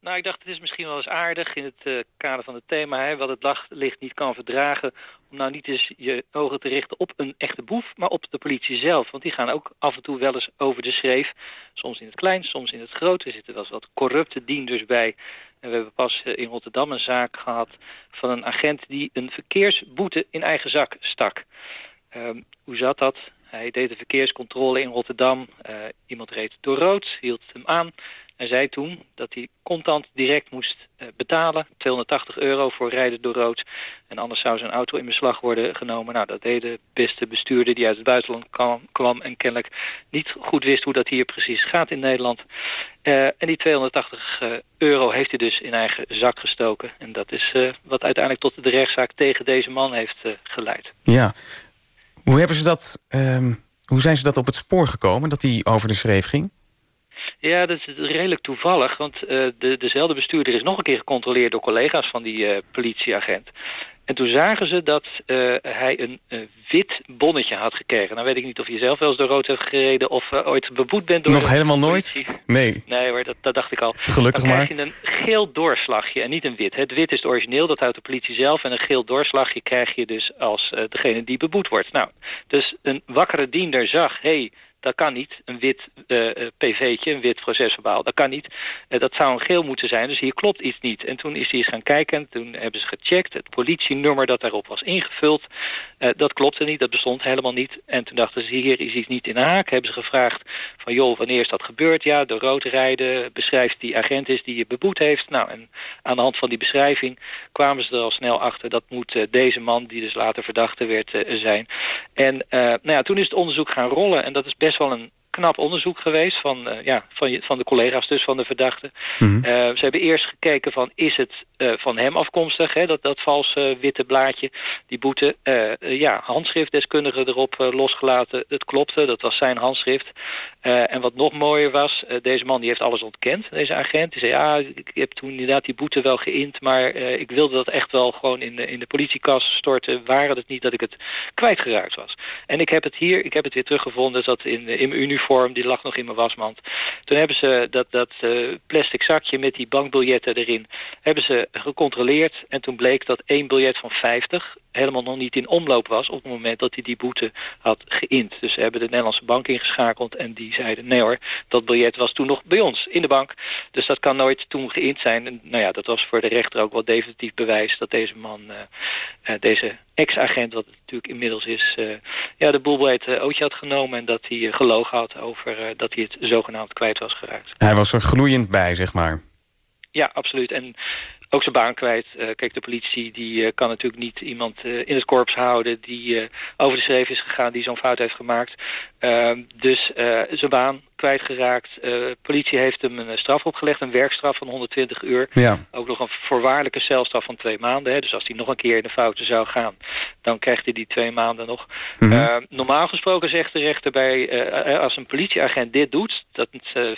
Speaker 9: Nou, ik dacht het is misschien wel eens aardig in het uh, kader van het thema... Hè, wat het daglicht niet kan verdragen... om nou niet eens je ogen te richten op een echte boef... maar op de politie zelf. Want die gaan ook af en toe wel eens over de schreef. Soms in het klein, soms in het groot. Er zitten wel eens wat corrupte dienders bij. En we hebben pas uh, in Rotterdam een zaak gehad... van een agent die een verkeersboete in eigen zak stak. Um, hoe zat dat? Hij deed de verkeerscontrole in Rotterdam. iemand reed door rood, hield hem aan en zei toen dat hij contant direct moest uh, betalen. 280 euro voor rijden door rood. En anders zou zijn auto in beslag worden genomen. Nou, dat deed de beste bestuurder die uit het buitenland kwam, en kennelijk niet goed wist hoe dat hier precies gaat in Nederland. Uh, en die 280 uh, euro heeft hij dus in eigen zak gestoken. En dat is wat uiteindelijk tot de rechtszaak tegen deze man heeft geleid.
Speaker 4: Ja, hoe hebben ze dat... Um, hoe zijn ze dat op het spoor gekomen, dat hij over de schreef ging?
Speaker 9: Ja, dat is redelijk toevallig. Want uh, de, dezelfde bestuurder is nog een keer gecontroleerd door collega's van die uh, politieagent. En toen zagen ze dat uh, hij een wit bonnetje had gekregen. Nou weet ik niet of je zelf wel eens door rood hebt gereden... of ooit beboet bent door
Speaker 4: Nog helemaal nooit? Nee.
Speaker 9: Nee hoor, dat, dat, dacht ik al.
Speaker 4: Gelukkig
Speaker 9: Dan
Speaker 4: maar.
Speaker 9: krijg je een geel doorslagje en niet een wit. Het wit is het origineel, dat houdt de politie zelf. En een geel doorslagje krijg je dus als degene die beboet wordt. Nou, dus een wakkere diender zag... Hey, dat kan niet. Een wit uh, pv'tje, een wit procesverbaal, dat kan niet. Uh, dat zou een geel moeten zijn, dus hier klopt iets niet. En toen is hij eens gaan kijken en toen hebben ze gecheckt. Het politienummer dat daarop was ingevuld, uh, dat klopte niet, dat bestond helemaal niet. En toen dachten ze, hier is iets niet in de haak. Hebben ze gevraagd van, joh, wanneer is dat gebeurd? Ja, door rood rijden, beschrijft die agent is die je beboet heeft. Nou, en aan de hand van die beschrijving kwamen ze er al snel achter. Dat moet deze man, die dus later verdachte werd, zijn. En nou ja, toen is het onderzoek gaan rollen en dat is best wel een knap onderzoek geweest van, uh, ja, van, je, van de collega's dus van de verdachte. Mm -hmm. uh, ze hebben eerst gekeken van is het uh, van hem afkomstig, hè, dat, dat valse witte blaadje, die boete. ja, handschriftdeskundigen erop losgelaten, het klopte, dat was zijn handschrift. En wat nog mooier was, deze man die heeft alles ontkend, deze agent. Die zei ja, ik heb toen inderdaad die boete wel geïnd, maar ik wilde dat echt wel gewoon in de, in de politiekas storten. Waren het niet dat ik het kwijtgeraakt was. En ik heb het hier, ik heb het weer teruggevonden, dat in, in mijn uniform die lag nog in mijn wasmand. Toen hebben ze dat, dat plastic zakje met die bankbiljetten erin... hebben ze gecontroleerd en toen bleek dat één biljet van 50 helemaal nog niet in omloop was... op het moment dat hij die boete had geïnd. Dus ze hebben de Nederlandse bank ingeschakeld en die zeiden... nee hoor, dat biljet was toen nog bij ons in de bank. Dus dat kan nooit toen geïnd zijn. En nou ja, dat was voor de rechter ook wel definitief bewijs... dat deze man, uh, uh, deze ex-agent, wat het natuurlijk inmiddels is... Uh, ja, de boel bij het ootje had genomen en dat hij gelogen had... over dat hij het zogenaamd kwijt was geraakt.
Speaker 4: Hij was er gloeiend bij, zeg maar.
Speaker 9: Ja, absoluut. En ook zijn baan kwijt. Uh, kijk, de politie die uh, kan natuurlijk niet iemand uh, in het korps houden... die over de schreef is gegaan, die zo'n fout heeft gemaakt. Ehm, dus zijn baan kwijtgeraakt. politie heeft hem een straf opgelegd, een werkstraf van 120 uur.
Speaker 4: Ja.
Speaker 9: Ook nog een voorwaardelijke celstraf van twee maanden. Hè. Dus als hij nog een keer in de fouten zou gaan... dan krijgt hij die twee maanden nog. Mm -hmm. normaal gesproken zegt de rechter bij... als een politieagent dit doet... dat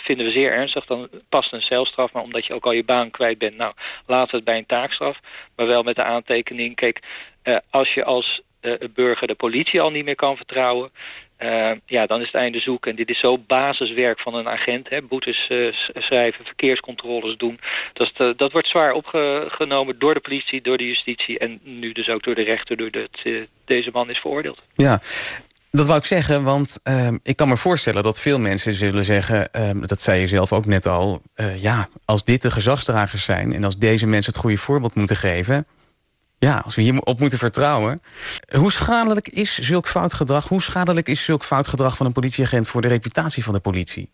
Speaker 9: vinden we zeer ernstig, dan past een celstraf. Maar omdat je ook al je baan kwijt bent... nou, laat het bij een taakstraf. Maar wel met de aantekening, kijk, als je als burger de politie al niet meer kan vertrouwen... Uh, ja, dan is het einde zoek. En dit is zo basiswerk van een agent. Hè? Boetes schrijven, verkeerscontroles doen. Dat, dat wordt zwaar opgenomen door de politie, door de justitie... en nu dus ook door de rechter, doordat deze man is veroordeeld.
Speaker 4: Ja, dat wou ik zeggen, want uh, ik kan me voorstellen dat veel mensen zullen zeggen... Uh, dat zei je zelf ook net al... Ja, als dit de gezagsdragers zijn... en als deze mensen het goede voorbeeld moeten geven... ja, als we hierop moeten vertrouwen... hoe schadelijk is zulk fout gedrag... hoe schadelijk is zulk fout gedrag van een politieagent... voor de reputatie van de politie?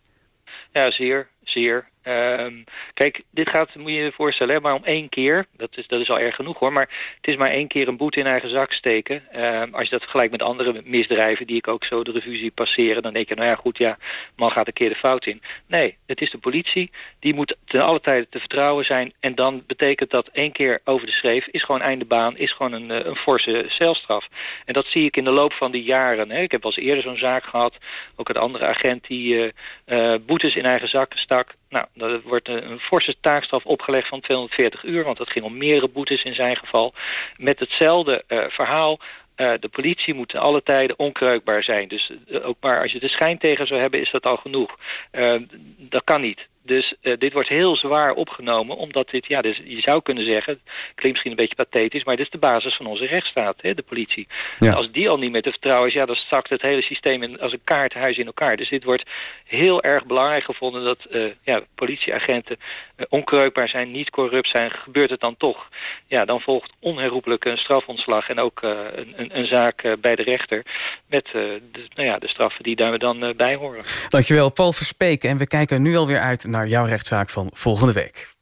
Speaker 9: Ja, zeer, zeer. Um, kijk, dit gaat, moet je je voorstellen, maar om één keer. Dat is, dat is al erg genoeg hoor. Maar het is maar één keer een boete in eigen zak steken. Um, als je dat vergelijkt met andere misdrijven die ik ook zo de revue zie passeren. Dan denk je, nou ja goed, ja, man gaat een keer de fout in. Nee, het is de politie. Die moet ten alle tijde te vertrouwen zijn. En dan betekent dat één keer over de schreef is gewoon einde baan. Is gewoon een, een forse celstraf. En dat zie ik in de loop van die jaren. Hè. Ik heb al eens eerder zo'n zaak gehad. Ook een andere agent die uh, uh, boetes in eigen zak stak. Nou, er wordt een, forse taakstraf opgelegd van 240 uur... want het ging om meerdere boetes in zijn geval. Met hetzelfde uh, verhaal... Uh, de politie moet in alle tijden onkreukbaar zijn. Dus uh, ook maar als je de schijn tegen zou hebben, is dat al genoeg. Uh, dat kan niet. Dus uh, dit wordt heel zwaar opgenomen, omdat dit, ja, dus je zou kunnen zeggen, het klinkt misschien een beetje pathetisch, maar dit is de basis van onze rechtsstaat, hè, de politie. Ja. Als die al niet meer te vertrouwen is, ja, dan zakt het hele systeem in, als een kaarthuis in elkaar. Dus dit wordt heel erg belangrijk gevonden dat uh, ja, politieagenten uh, onkreukbaar zijn, niet corrupt zijn. Gebeurt het dan toch? Ja, dan volgt onherroepelijk een strafontslag en ook een, een, een, zaak bij de rechter met de, nou ja, de straffen die daar dan bij horen.
Speaker 4: Dankjewel, Paul Verspeek. En we kijken nu alweer uit naar jouw rechtszaak van volgende week.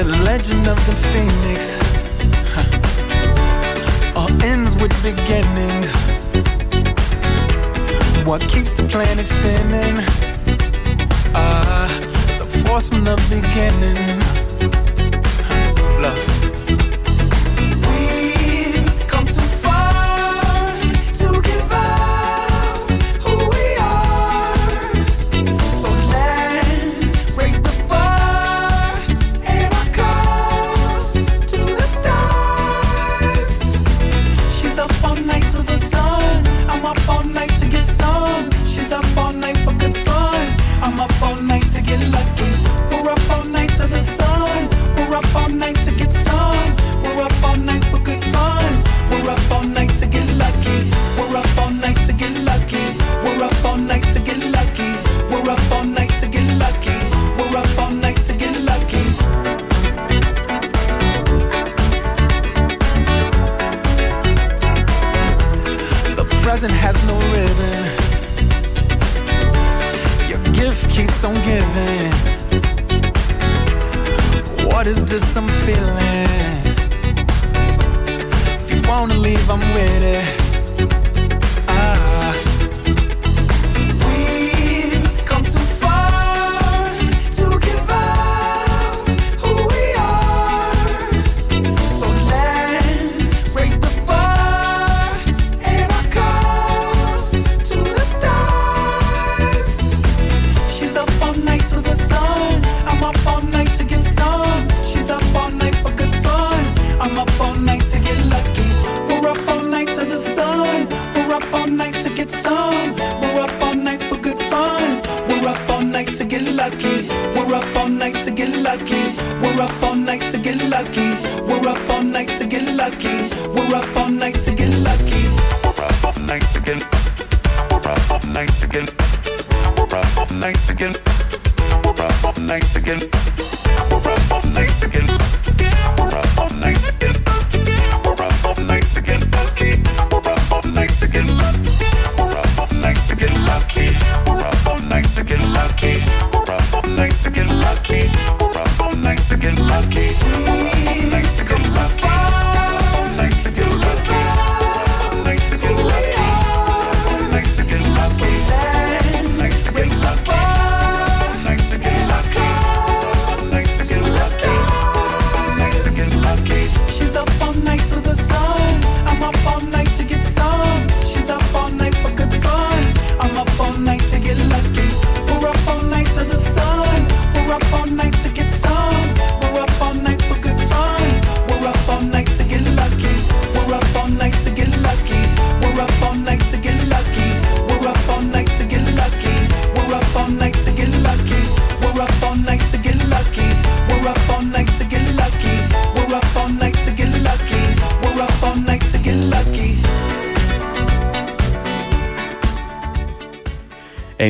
Speaker 10: The legend of the phoenix. All ends with beginnings. What keeps the planet spinning? The from the beginning.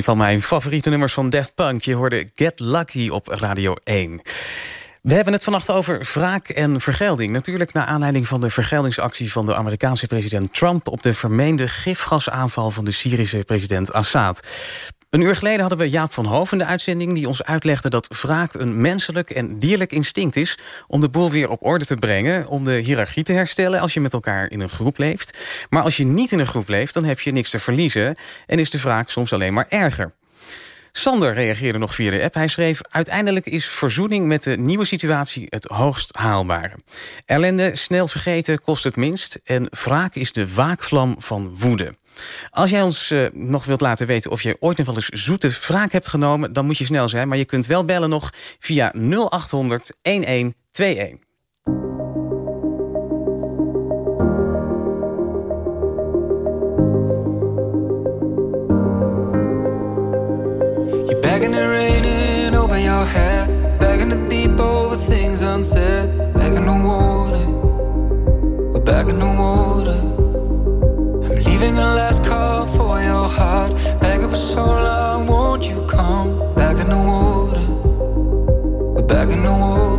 Speaker 4: Een van mijn favoriete nummers van Daft Punk. Je hoorde Get Lucky op Radio 1. We hebben het vannacht over wraak en vergelding. Natuurlijk naar aanleiding van de vergeldingsactie van de Amerikaanse president Trump... op de vermeende gifgasaanval van de Syrische president Assad. Een uur geleden hadden we Jaap van Hoven de uitzending... die ons uitlegde dat wraak een menselijk en dierlijk instinct is... om de boel weer op orde te brengen, om de hiërarchie te herstellen... als je met elkaar in een groep leeft. Maar als je niet in een groep leeft, dan heb je niks te verliezen... en is de wraak soms alleen maar erger. Sander reageerde nog via de app. Hij schreef... uiteindelijk is verzoening met de nieuwe situatie het hoogst haalbare. Ellende snel vergeten kost het minst... en wraak is de waakvlam van woede. Als jij ons uh, nog wilt laten weten of je ooit nog wel eens zoete wraak hebt genomen... dan moet je snel zijn, maar je kunt wel bellen nog via 0800 1121.
Speaker 11: Begging and raining over your head. Begging to deep over things unsaid. Begging the water. We're begging the water. Leaving a last call for your heart. Begging for so long, won't you come? Begging the water. We're begging the water.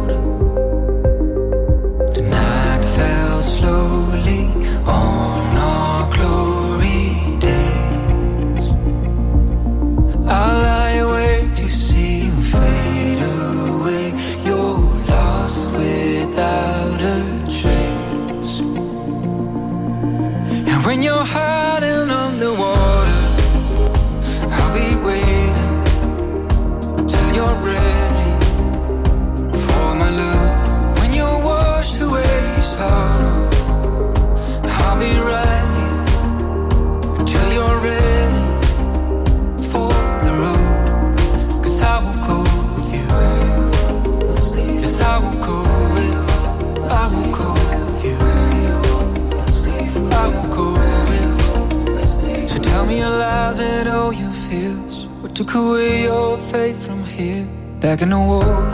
Speaker 11: Away your faith from here? Back in the water.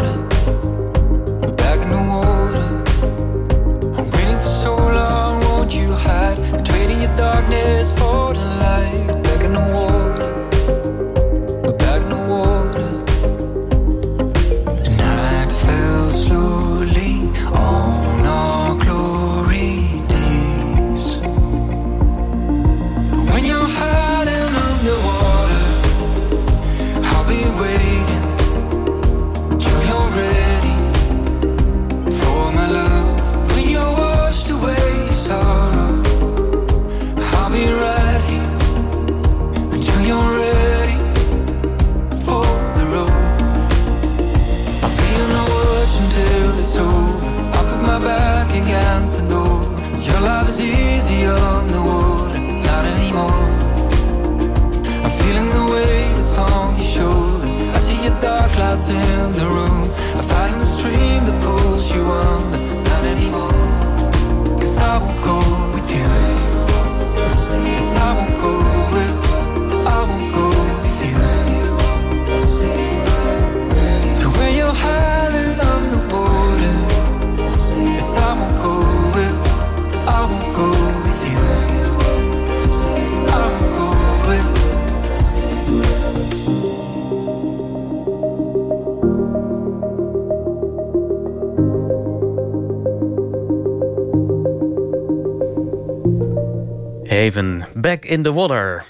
Speaker 11: Back in the water.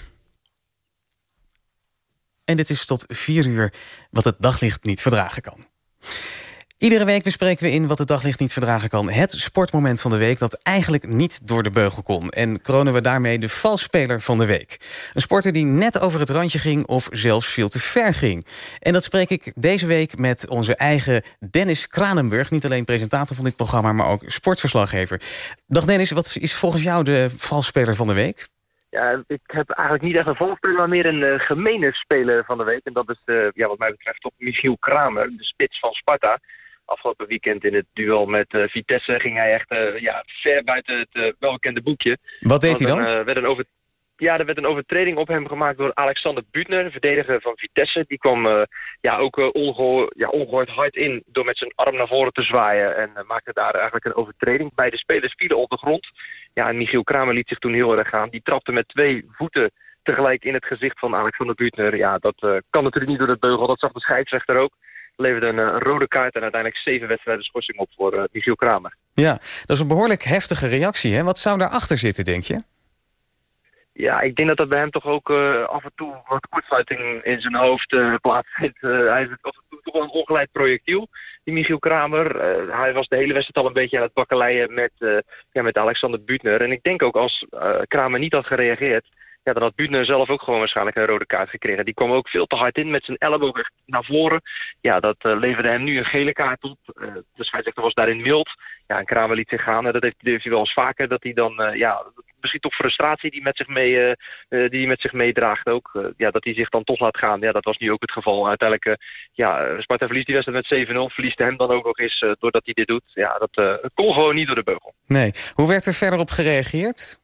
Speaker 4: En dit is tot vier uur wat het daglicht niet verdragen kan. Iedere week bespreken we in wat het daglicht niet verdragen kan... het sportmoment van de week dat eigenlijk niet door de beugel kon. En kronen we daarmee de valsspeler van de week. Een sporter die net over het randje ging of zelfs veel te ver ging. En dat spreek ik deze week met onze eigen Dennis Kranenburg. Niet alleen presentator van dit programma, maar ook sportverslaggever. Dag Dennis, wat is volgens jou de valsspeler van de week?
Speaker 12: Ja, ik heb eigenlijk niet echt een volspeler, maar meer een uh, gemene speler van de week. En dat is, uh, ja, wat mij betreft, toch Michiel Kramer, de spits van Sparta. Afgelopen weekend in het duel met uh, Vitesse ging hij echt ja, ver buiten het welbekende boekje.
Speaker 4: Wat deed hij dan?
Speaker 12: Er, werd een over... Ja, er werd een overtreding op hem gemaakt door Alexander Butner, verdediger van Vitesse. Die kwam ja, ook ongehoord, ja, ongehoord hard in door met zijn arm naar voren te zwaaien. En maakte daar eigenlijk een overtreding. Beide spelers vielen op de grond. Ja, en Michiel Kramer liet zich toen heel erg gaan. Die trapte met twee voeten tegelijk in het gezicht van Alexander Butner. Ja, dat uh, kan natuurlijk niet door het beugel. Dat zag de scheidsrechter ook. Leverde een, een, rode kaart en uiteindelijk zeven wedstrijden schorsing op voor uh, Michiel Kramer.
Speaker 4: Ja, dat is een behoorlijk heftige reactie. Hè? Wat zou daarachter zitten, denk je?
Speaker 12: Ja, ik denk dat dat bij hem toch ook uh, af en toe wat kortsluiting in zijn hoofd plaatsvindt. hij is af en toe toch wel een ongeleid projectiel, die Michiel Kramer. hij was de hele wedstrijd al een beetje aan het bakkeleien met, ja, met Alexander Butner. En ik denk ook als Kramer niet had gereageerd ja, dan had Buutner zelf ook gewoon waarschijnlijk een rode kaart gekregen. Die kwam ook veel te hard in met zijn elleboog naar voren. Ja, dat eh, leverde hem nu een gele kaart op. Uh, de scheidsrechter was daarin mild. Ja, en Kramer liet zich gaan. En dat heeft, heeft hij wel eens vaker. Dat hij dan, uh, ja, misschien toch frustratie die met zich, mee, die met zich meedraagt ook. ja, dat hij zich dan toch laat gaan. Ja, dat was nu ook het geval. Uiteindelijk, ja, Sparta verliest die wedstrijd met 7-0. Verliest hem dan ook nog eens doordat hij dit doet. Ja, dat kon gewoon niet door de beugel.
Speaker 4: Nee. Hoe werd er verder op gereageerd?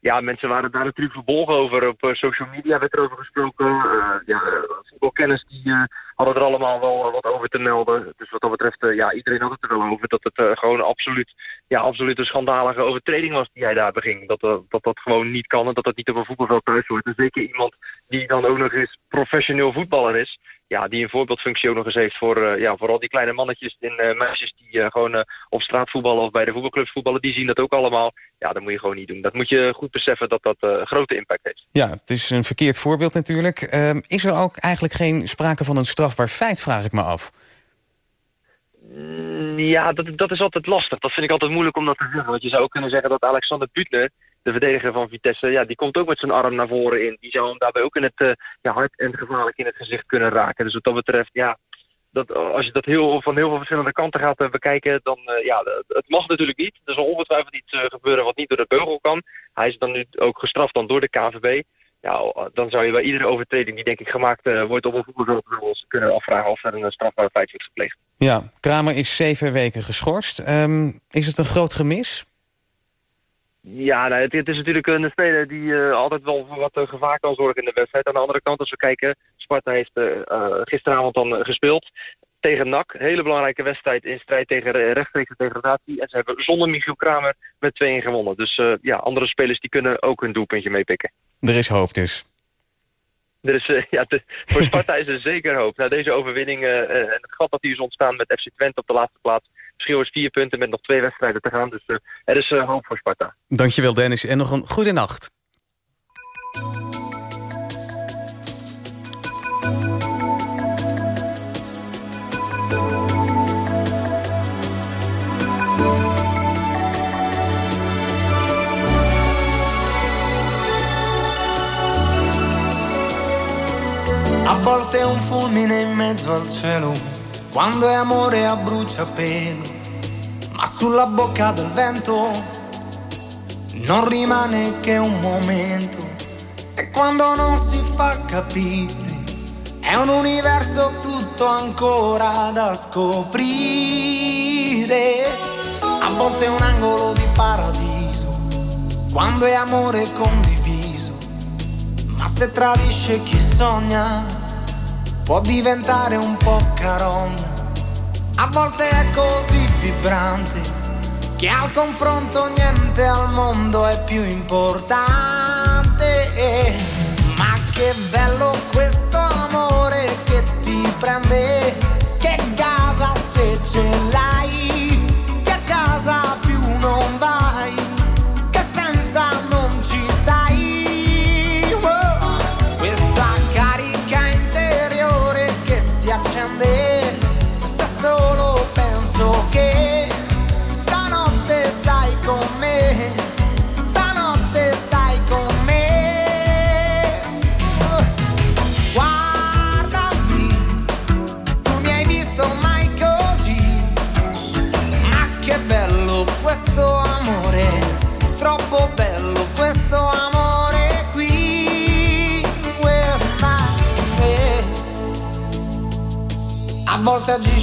Speaker 12: Ja, mensen waren daar natuurlijk verbolgen over. Op uh, social media werd er over gesproken. Uh, ja, voetbalkennis die hadden er allemaal wel wat over te melden. Dus wat dat betreft, ja, iedereen had het er wel over. Dat het gewoon absoluut, ja, absoluut een schandalige overtreding was die hij daar beging. Dat, dat dat gewoon niet kan en dat dat niet op een voetbalveld thuis hoort. En zeker iemand die dan ook nog eens professioneel voetballer is ja, die een voorbeeldfunctie ook nog eens heeft voor uh, ja, vooral die kleine mannetjes en meisjes die gewoon op straat voetballen of bij de voetbalclubs voetballen, die zien dat ook allemaal. Ja, dat moet je gewoon niet doen. Dat moet je goed beseffen dat dat grote impact heeft.
Speaker 4: Ja, het is een verkeerd voorbeeld natuurlijk. Ehm, is er ook eigenlijk geen sprake van een strafbaar feit, vraag ik me af?
Speaker 12: Mm, ja, dat, dat is altijd lastig. Dat vind ik altijd moeilijk om dat te zeggen. Want je zou ook kunnen zeggen dat Alexander Butner de verdediger van Vitesse, ja, die komt ook met zijn arm naar voren in. Die zou hem daarbij ook in het uh, ja, hard en gevaarlijk in het gezicht kunnen raken. Dus wat dat betreft, ja, dat, als je dat heel, van heel veel verschillende kanten gaat uh, bekijken, dan uh, ja, het mag natuurlijk niet. Er zal ongetwijfeld iets gebeuren wat niet door de beugel kan. Hij is dan nu ook gestraft dan door de KVB. Ja, dan zou je bij iedere overtreding die denk ik gemaakt wordt op een voetbalveld kunnen afvragen of er een strafbare feit wordt gepleegd.
Speaker 4: Ja, Kramer is zeven weken geschorst. Um, is het een groot gemis?
Speaker 12: Ja, nou, het, het, is natuurlijk een speler die uh, altijd wel voor wat uh, gevaar kan zorgen in de wedstrijd. Aan de andere kant, als we kijken, Sparta heeft gisteravond dan gespeeld tegen NAC. Hele belangrijke wedstrijd in strijd tegen rechtstreekse degradatie. En ze hebben zonder Michiel Kramer met 2-1 gewonnen. Dus ja, andere spelers die kunnen ook hun doelpuntje meepikken.
Speaker 4: Er is hoofd dus.
Speaker 12: Dus uh, ja, voor Sparta is er zeker hoop. Na deze overwinning uh, en het gat dat hier is ontstaan met FC Twente op de laatste plaats... misschien wordt vier punten met nog twee wedstrijden te gaan. Dus er is hoop voor Sparta.
Speaker 4: Dankjewel Dennis en nog een goede nacht.
Speaker 13: Volte è un fulmine in mezzo al cielo, quando è amore a bruciapelo, ma sulla bocca del vento non rimane che un momento. E quando non si fa capire, è un universo tutto ancora da scoprire. A volte è un angolo di paradiso, quando è amore condiviso, ma se tradisce chi sogna può diventare un po' carogna. A volte è così vibrante che al confronto niente al mondo è più importante.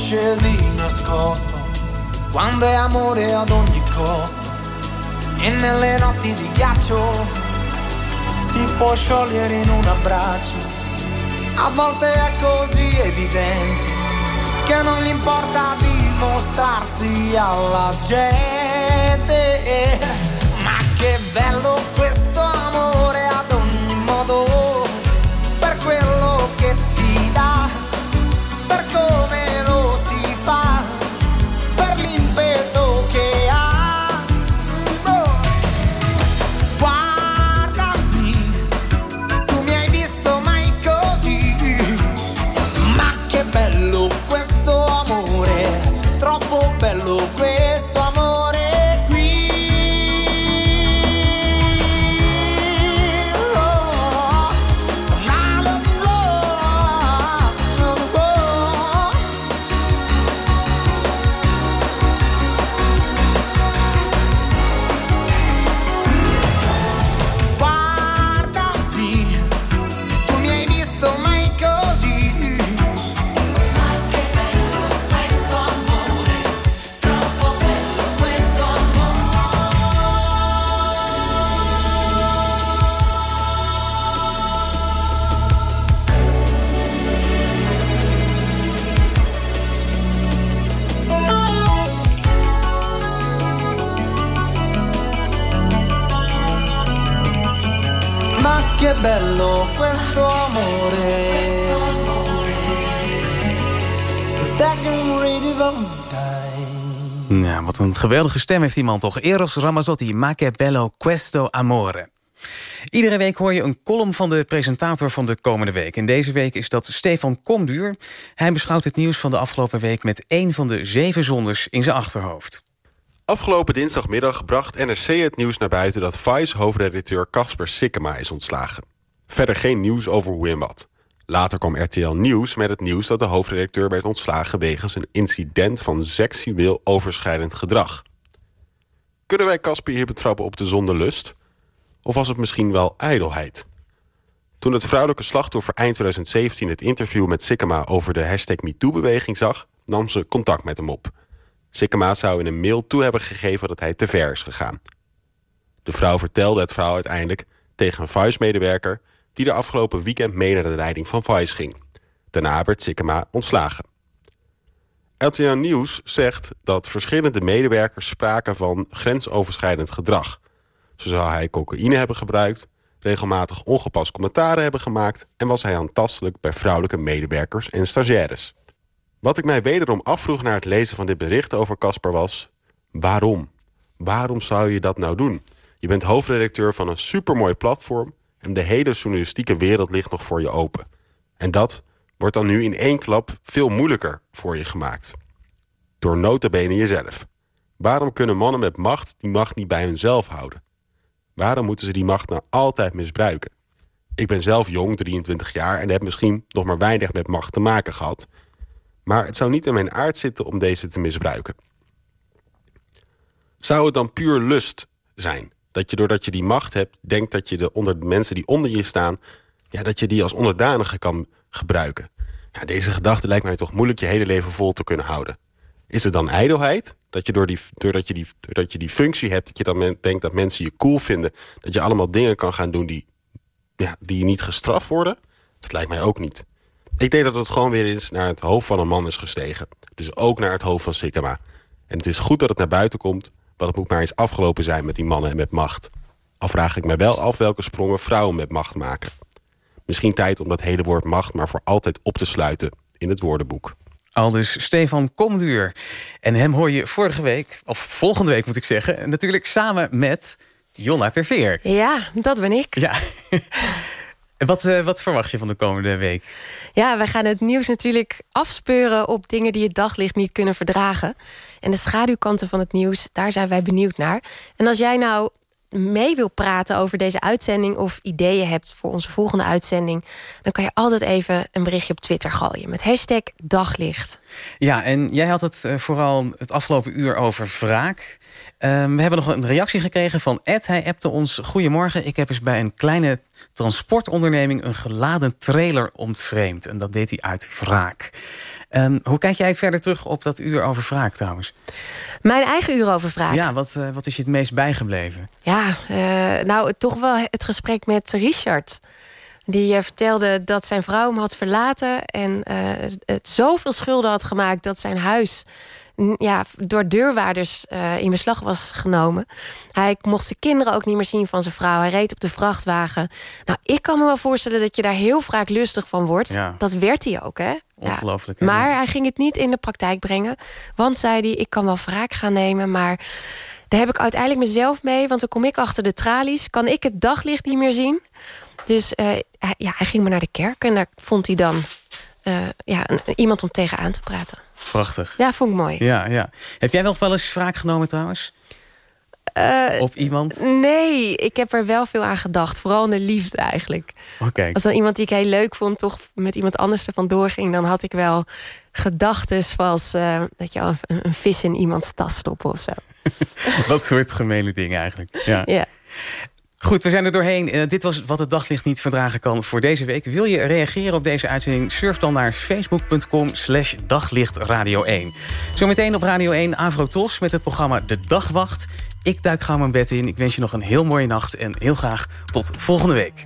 Speaker 13: Agisce di nascosto, quando è amore ad ogni costo. E nelle notti di ghiaccio si può sciogliere in un abbraccio. A volte è così evidente che non gli importa dimostrarsi alla gente. Ma che bello
Speaker 4: geweldige stem heeft die man toch. Eros Ramazzotti, Ma che bello questo amore. Iedere week hoor je een column van de presentator van de komende week. En deze week is dat Stefan Komduur. Hij beschouwt het nieuws van de afgelopen week... met één van de zeven zondes in zijn achterhoofd.
Speaker 14: Afgelopen dinsdagmiddag bracht NRC het nieuws naar buiten... dat Vice-hoofdredacteur Casper Sikkema is ontslagen. Verder geen nieuws over hoe en wat. Later kwam RTL Nieuws met het nieuws dat de hoofdredacteur werd ontslagen... wegens een incident van seksueel overschrijdend gedrag. Kunnen wij Casper hier betrappen op de zondelust? Of was het misschien wel ijdelheid? Toen het vrouwelijke slachtoffer eind 2017 het interview met Sikkema... over de hashtag MeToo-beweging zag, nam ze contact met hem op... Sikkema zou in een mail toe hebben gegeven dat hij te ver is gegaan. De vrouw vertelde het verhaal uiteindelijk tegen een Vice-medewerker... die de afgelopen weekend mee naar de leiding van Vice ging. Daarna werd Sikkema ontslagen. RTL Nieuws zegt dat verschillende medewerkers spraken van grensoverschrijdend gedrag. Zo zou hij cocaïne hebben gebruikt, regelmatig ongepast commentaren hebben gemaakt... en was hij aantastelijk bij vrouwelijke medewerkers en stagiaires. Wat ik mij wederom afvroeg na het lezen van dit bericht over Casper was... waarom? Waarom zou je dat nou doen? Je bent hoofdredacteur van een supermooi platform... de hele journalistieke wereld ligt nog voor je open. En dat wordt dan nu in één klap veel moeilijker voor je gemaakt. Door notabene jezelf. Waarom kunnen mannen met macht die macht niet bij hunzelf houden? Waarom moeten ze die macht nou altijd misbruiken? Ik ben zelf jong, 23 jaar... en heb misschien nog maar weinig met macht te maken gehad... Maar het zou niet in mijn aard zitten om deze te misbruiken. Zou het dan puur lust zijn? Dat je doordat je die macht hebt, denkt dat je de, onder de mensen die onder je staan... Ja, dat je die als onderdanige kan gebruiken. Ja, deze gedachte lijkt mij toch moeilijk je hele leven vol te kunnen houden. Is het dan ijdelheid? Dat je door die, doordat, je die, doordat je die functie hebt, dat je dan denkt dat mensen je cool vinden... dat je allemaal dingen kan gaan doen die, ja, die niet gestraft worden? Dat lijkt mij ook niet. Ik denk dat het gewoon weer eens naar het hoofd van een man is gestegen. Dus ook naar het hoofd van Sikkema. En het is goed dat het naar buiten komt... want het moet maar eens afgelopen zijn met die mannen en met macht. Al vraag ik me wel af welke sprongen vrouwen met macht maken. Misschien tijd om dat hele woord macht maar voor altijd op te sluiten in het woordenboek.
Speaker 4: Aldus Stefan Komduur. En hem hoor je vorige week, of volgende week moet ik zeggen... natuurlijk samen met Jonna Terveer.
Speaker 15: Ja, dat ben ik.
Speaker 4: Ja. Wat, uh, wat verwacht je van de komende week?
Speaker 15: Ja, wij gaan het nieuws natuurlijk afspeuren op dingen die het daglicht niet kunnen verdragen. En de schaduwkanten van het nieuws, daar zijn wij benieuwd naar. En als jij nou mee wil praten over deze uitzending... of ideeën hebt voor onze volgende uitzending... dan kan je altijd even een berichtje op Twitter gooien... met hashtag daglicht.
Speaker 4: Ja, en jij had het uh, vooral het afgelopen uur over wraak. Um, we hebben nog een reactie gekregen van Ed. Hij appte ons... Goedemorgen, ik heb eens bij een kleine transportonderneming... een geladen trailer ontvreemd. En dat deed hij uit wraak. Um, hoe kijk jij verder terug op dat uur over wraak trouwens?
Speaker 15: Mijn eigen uur over wraak?
Speaker 4: Ja, wat, uh, wat is je het meest bijgebleven?
Speaker 15: Ja, uh, nou toch wel het gesprek met Richard... Die uh, vertelde dat zijn vrouw hem had verlaten... en het zoveel schulden had gemaakt dat zijn huis ja, door deurwaarders uh, in beslag was genomen. Hij mocht zijn kinderen ook niet meer zien van zijn vrouw. Hij reed op de vrachtwagen. Nou, ik kan me wel voorstellen dat je daar heel vaak lustig van wordt.
Speaker 4: Ja.
Speaker 15: Dat werd hij ook, hè?
Speaker 4: Ongelooflijk.
Speaker 15: Ja. Maar hij ging het niet in de praktijk brengen. Want, zei hij, ik kan wel wraak gaan nemen, maar... Daar heb ik uiteindelijk mezelf mee, want dan kom ik achter de tralies. Kan ik het daglicht niet meer zien? Dus uh, hij, ja, hij ging maar naar de kerk en daar vond hij dan uh, ja, een, iemand om tegenaan te praten.
Speaker 4: Prachtig.
Speaker 15: Ja, vond ik mooi.
Speaker 4: Ja, ja. Heb jij wel wel eens wraak genomen trouwens?
Speaker 15: Uh,
Speaker 4: Op iemand?
Speaker 15: Nee, ik heb er wel veel aan gedacht. Vooral in de liefde eigenlijk.
Speaker 4: Okay.
Speaker 15: Als dan iemand die ik heel leuk vond... toch met iemand anders er vandoor ging... dan had ik wel gedachten zoals... Uh, dat je een, een, vis in iemands tas stoppen of zo.
Speaker 4: Wat soort gemene dingen eigenlijk. Ja.
Speaker 15: ja.
Speaker 4: Goed, we zijn er doorheen. Uh, dit was wat het daglicht niet verdragen kan voor deze week. Wil je reageren op deze uitzending? Surf dan naar facebook.com slash daglichtradio 1. Zometeen op Radio 1 Avro Tos met het programma De Dagwacht. Ik duik gauw mijn bed in. Ik wens je nog een heel mooie nacht en heel graag tot volgende week.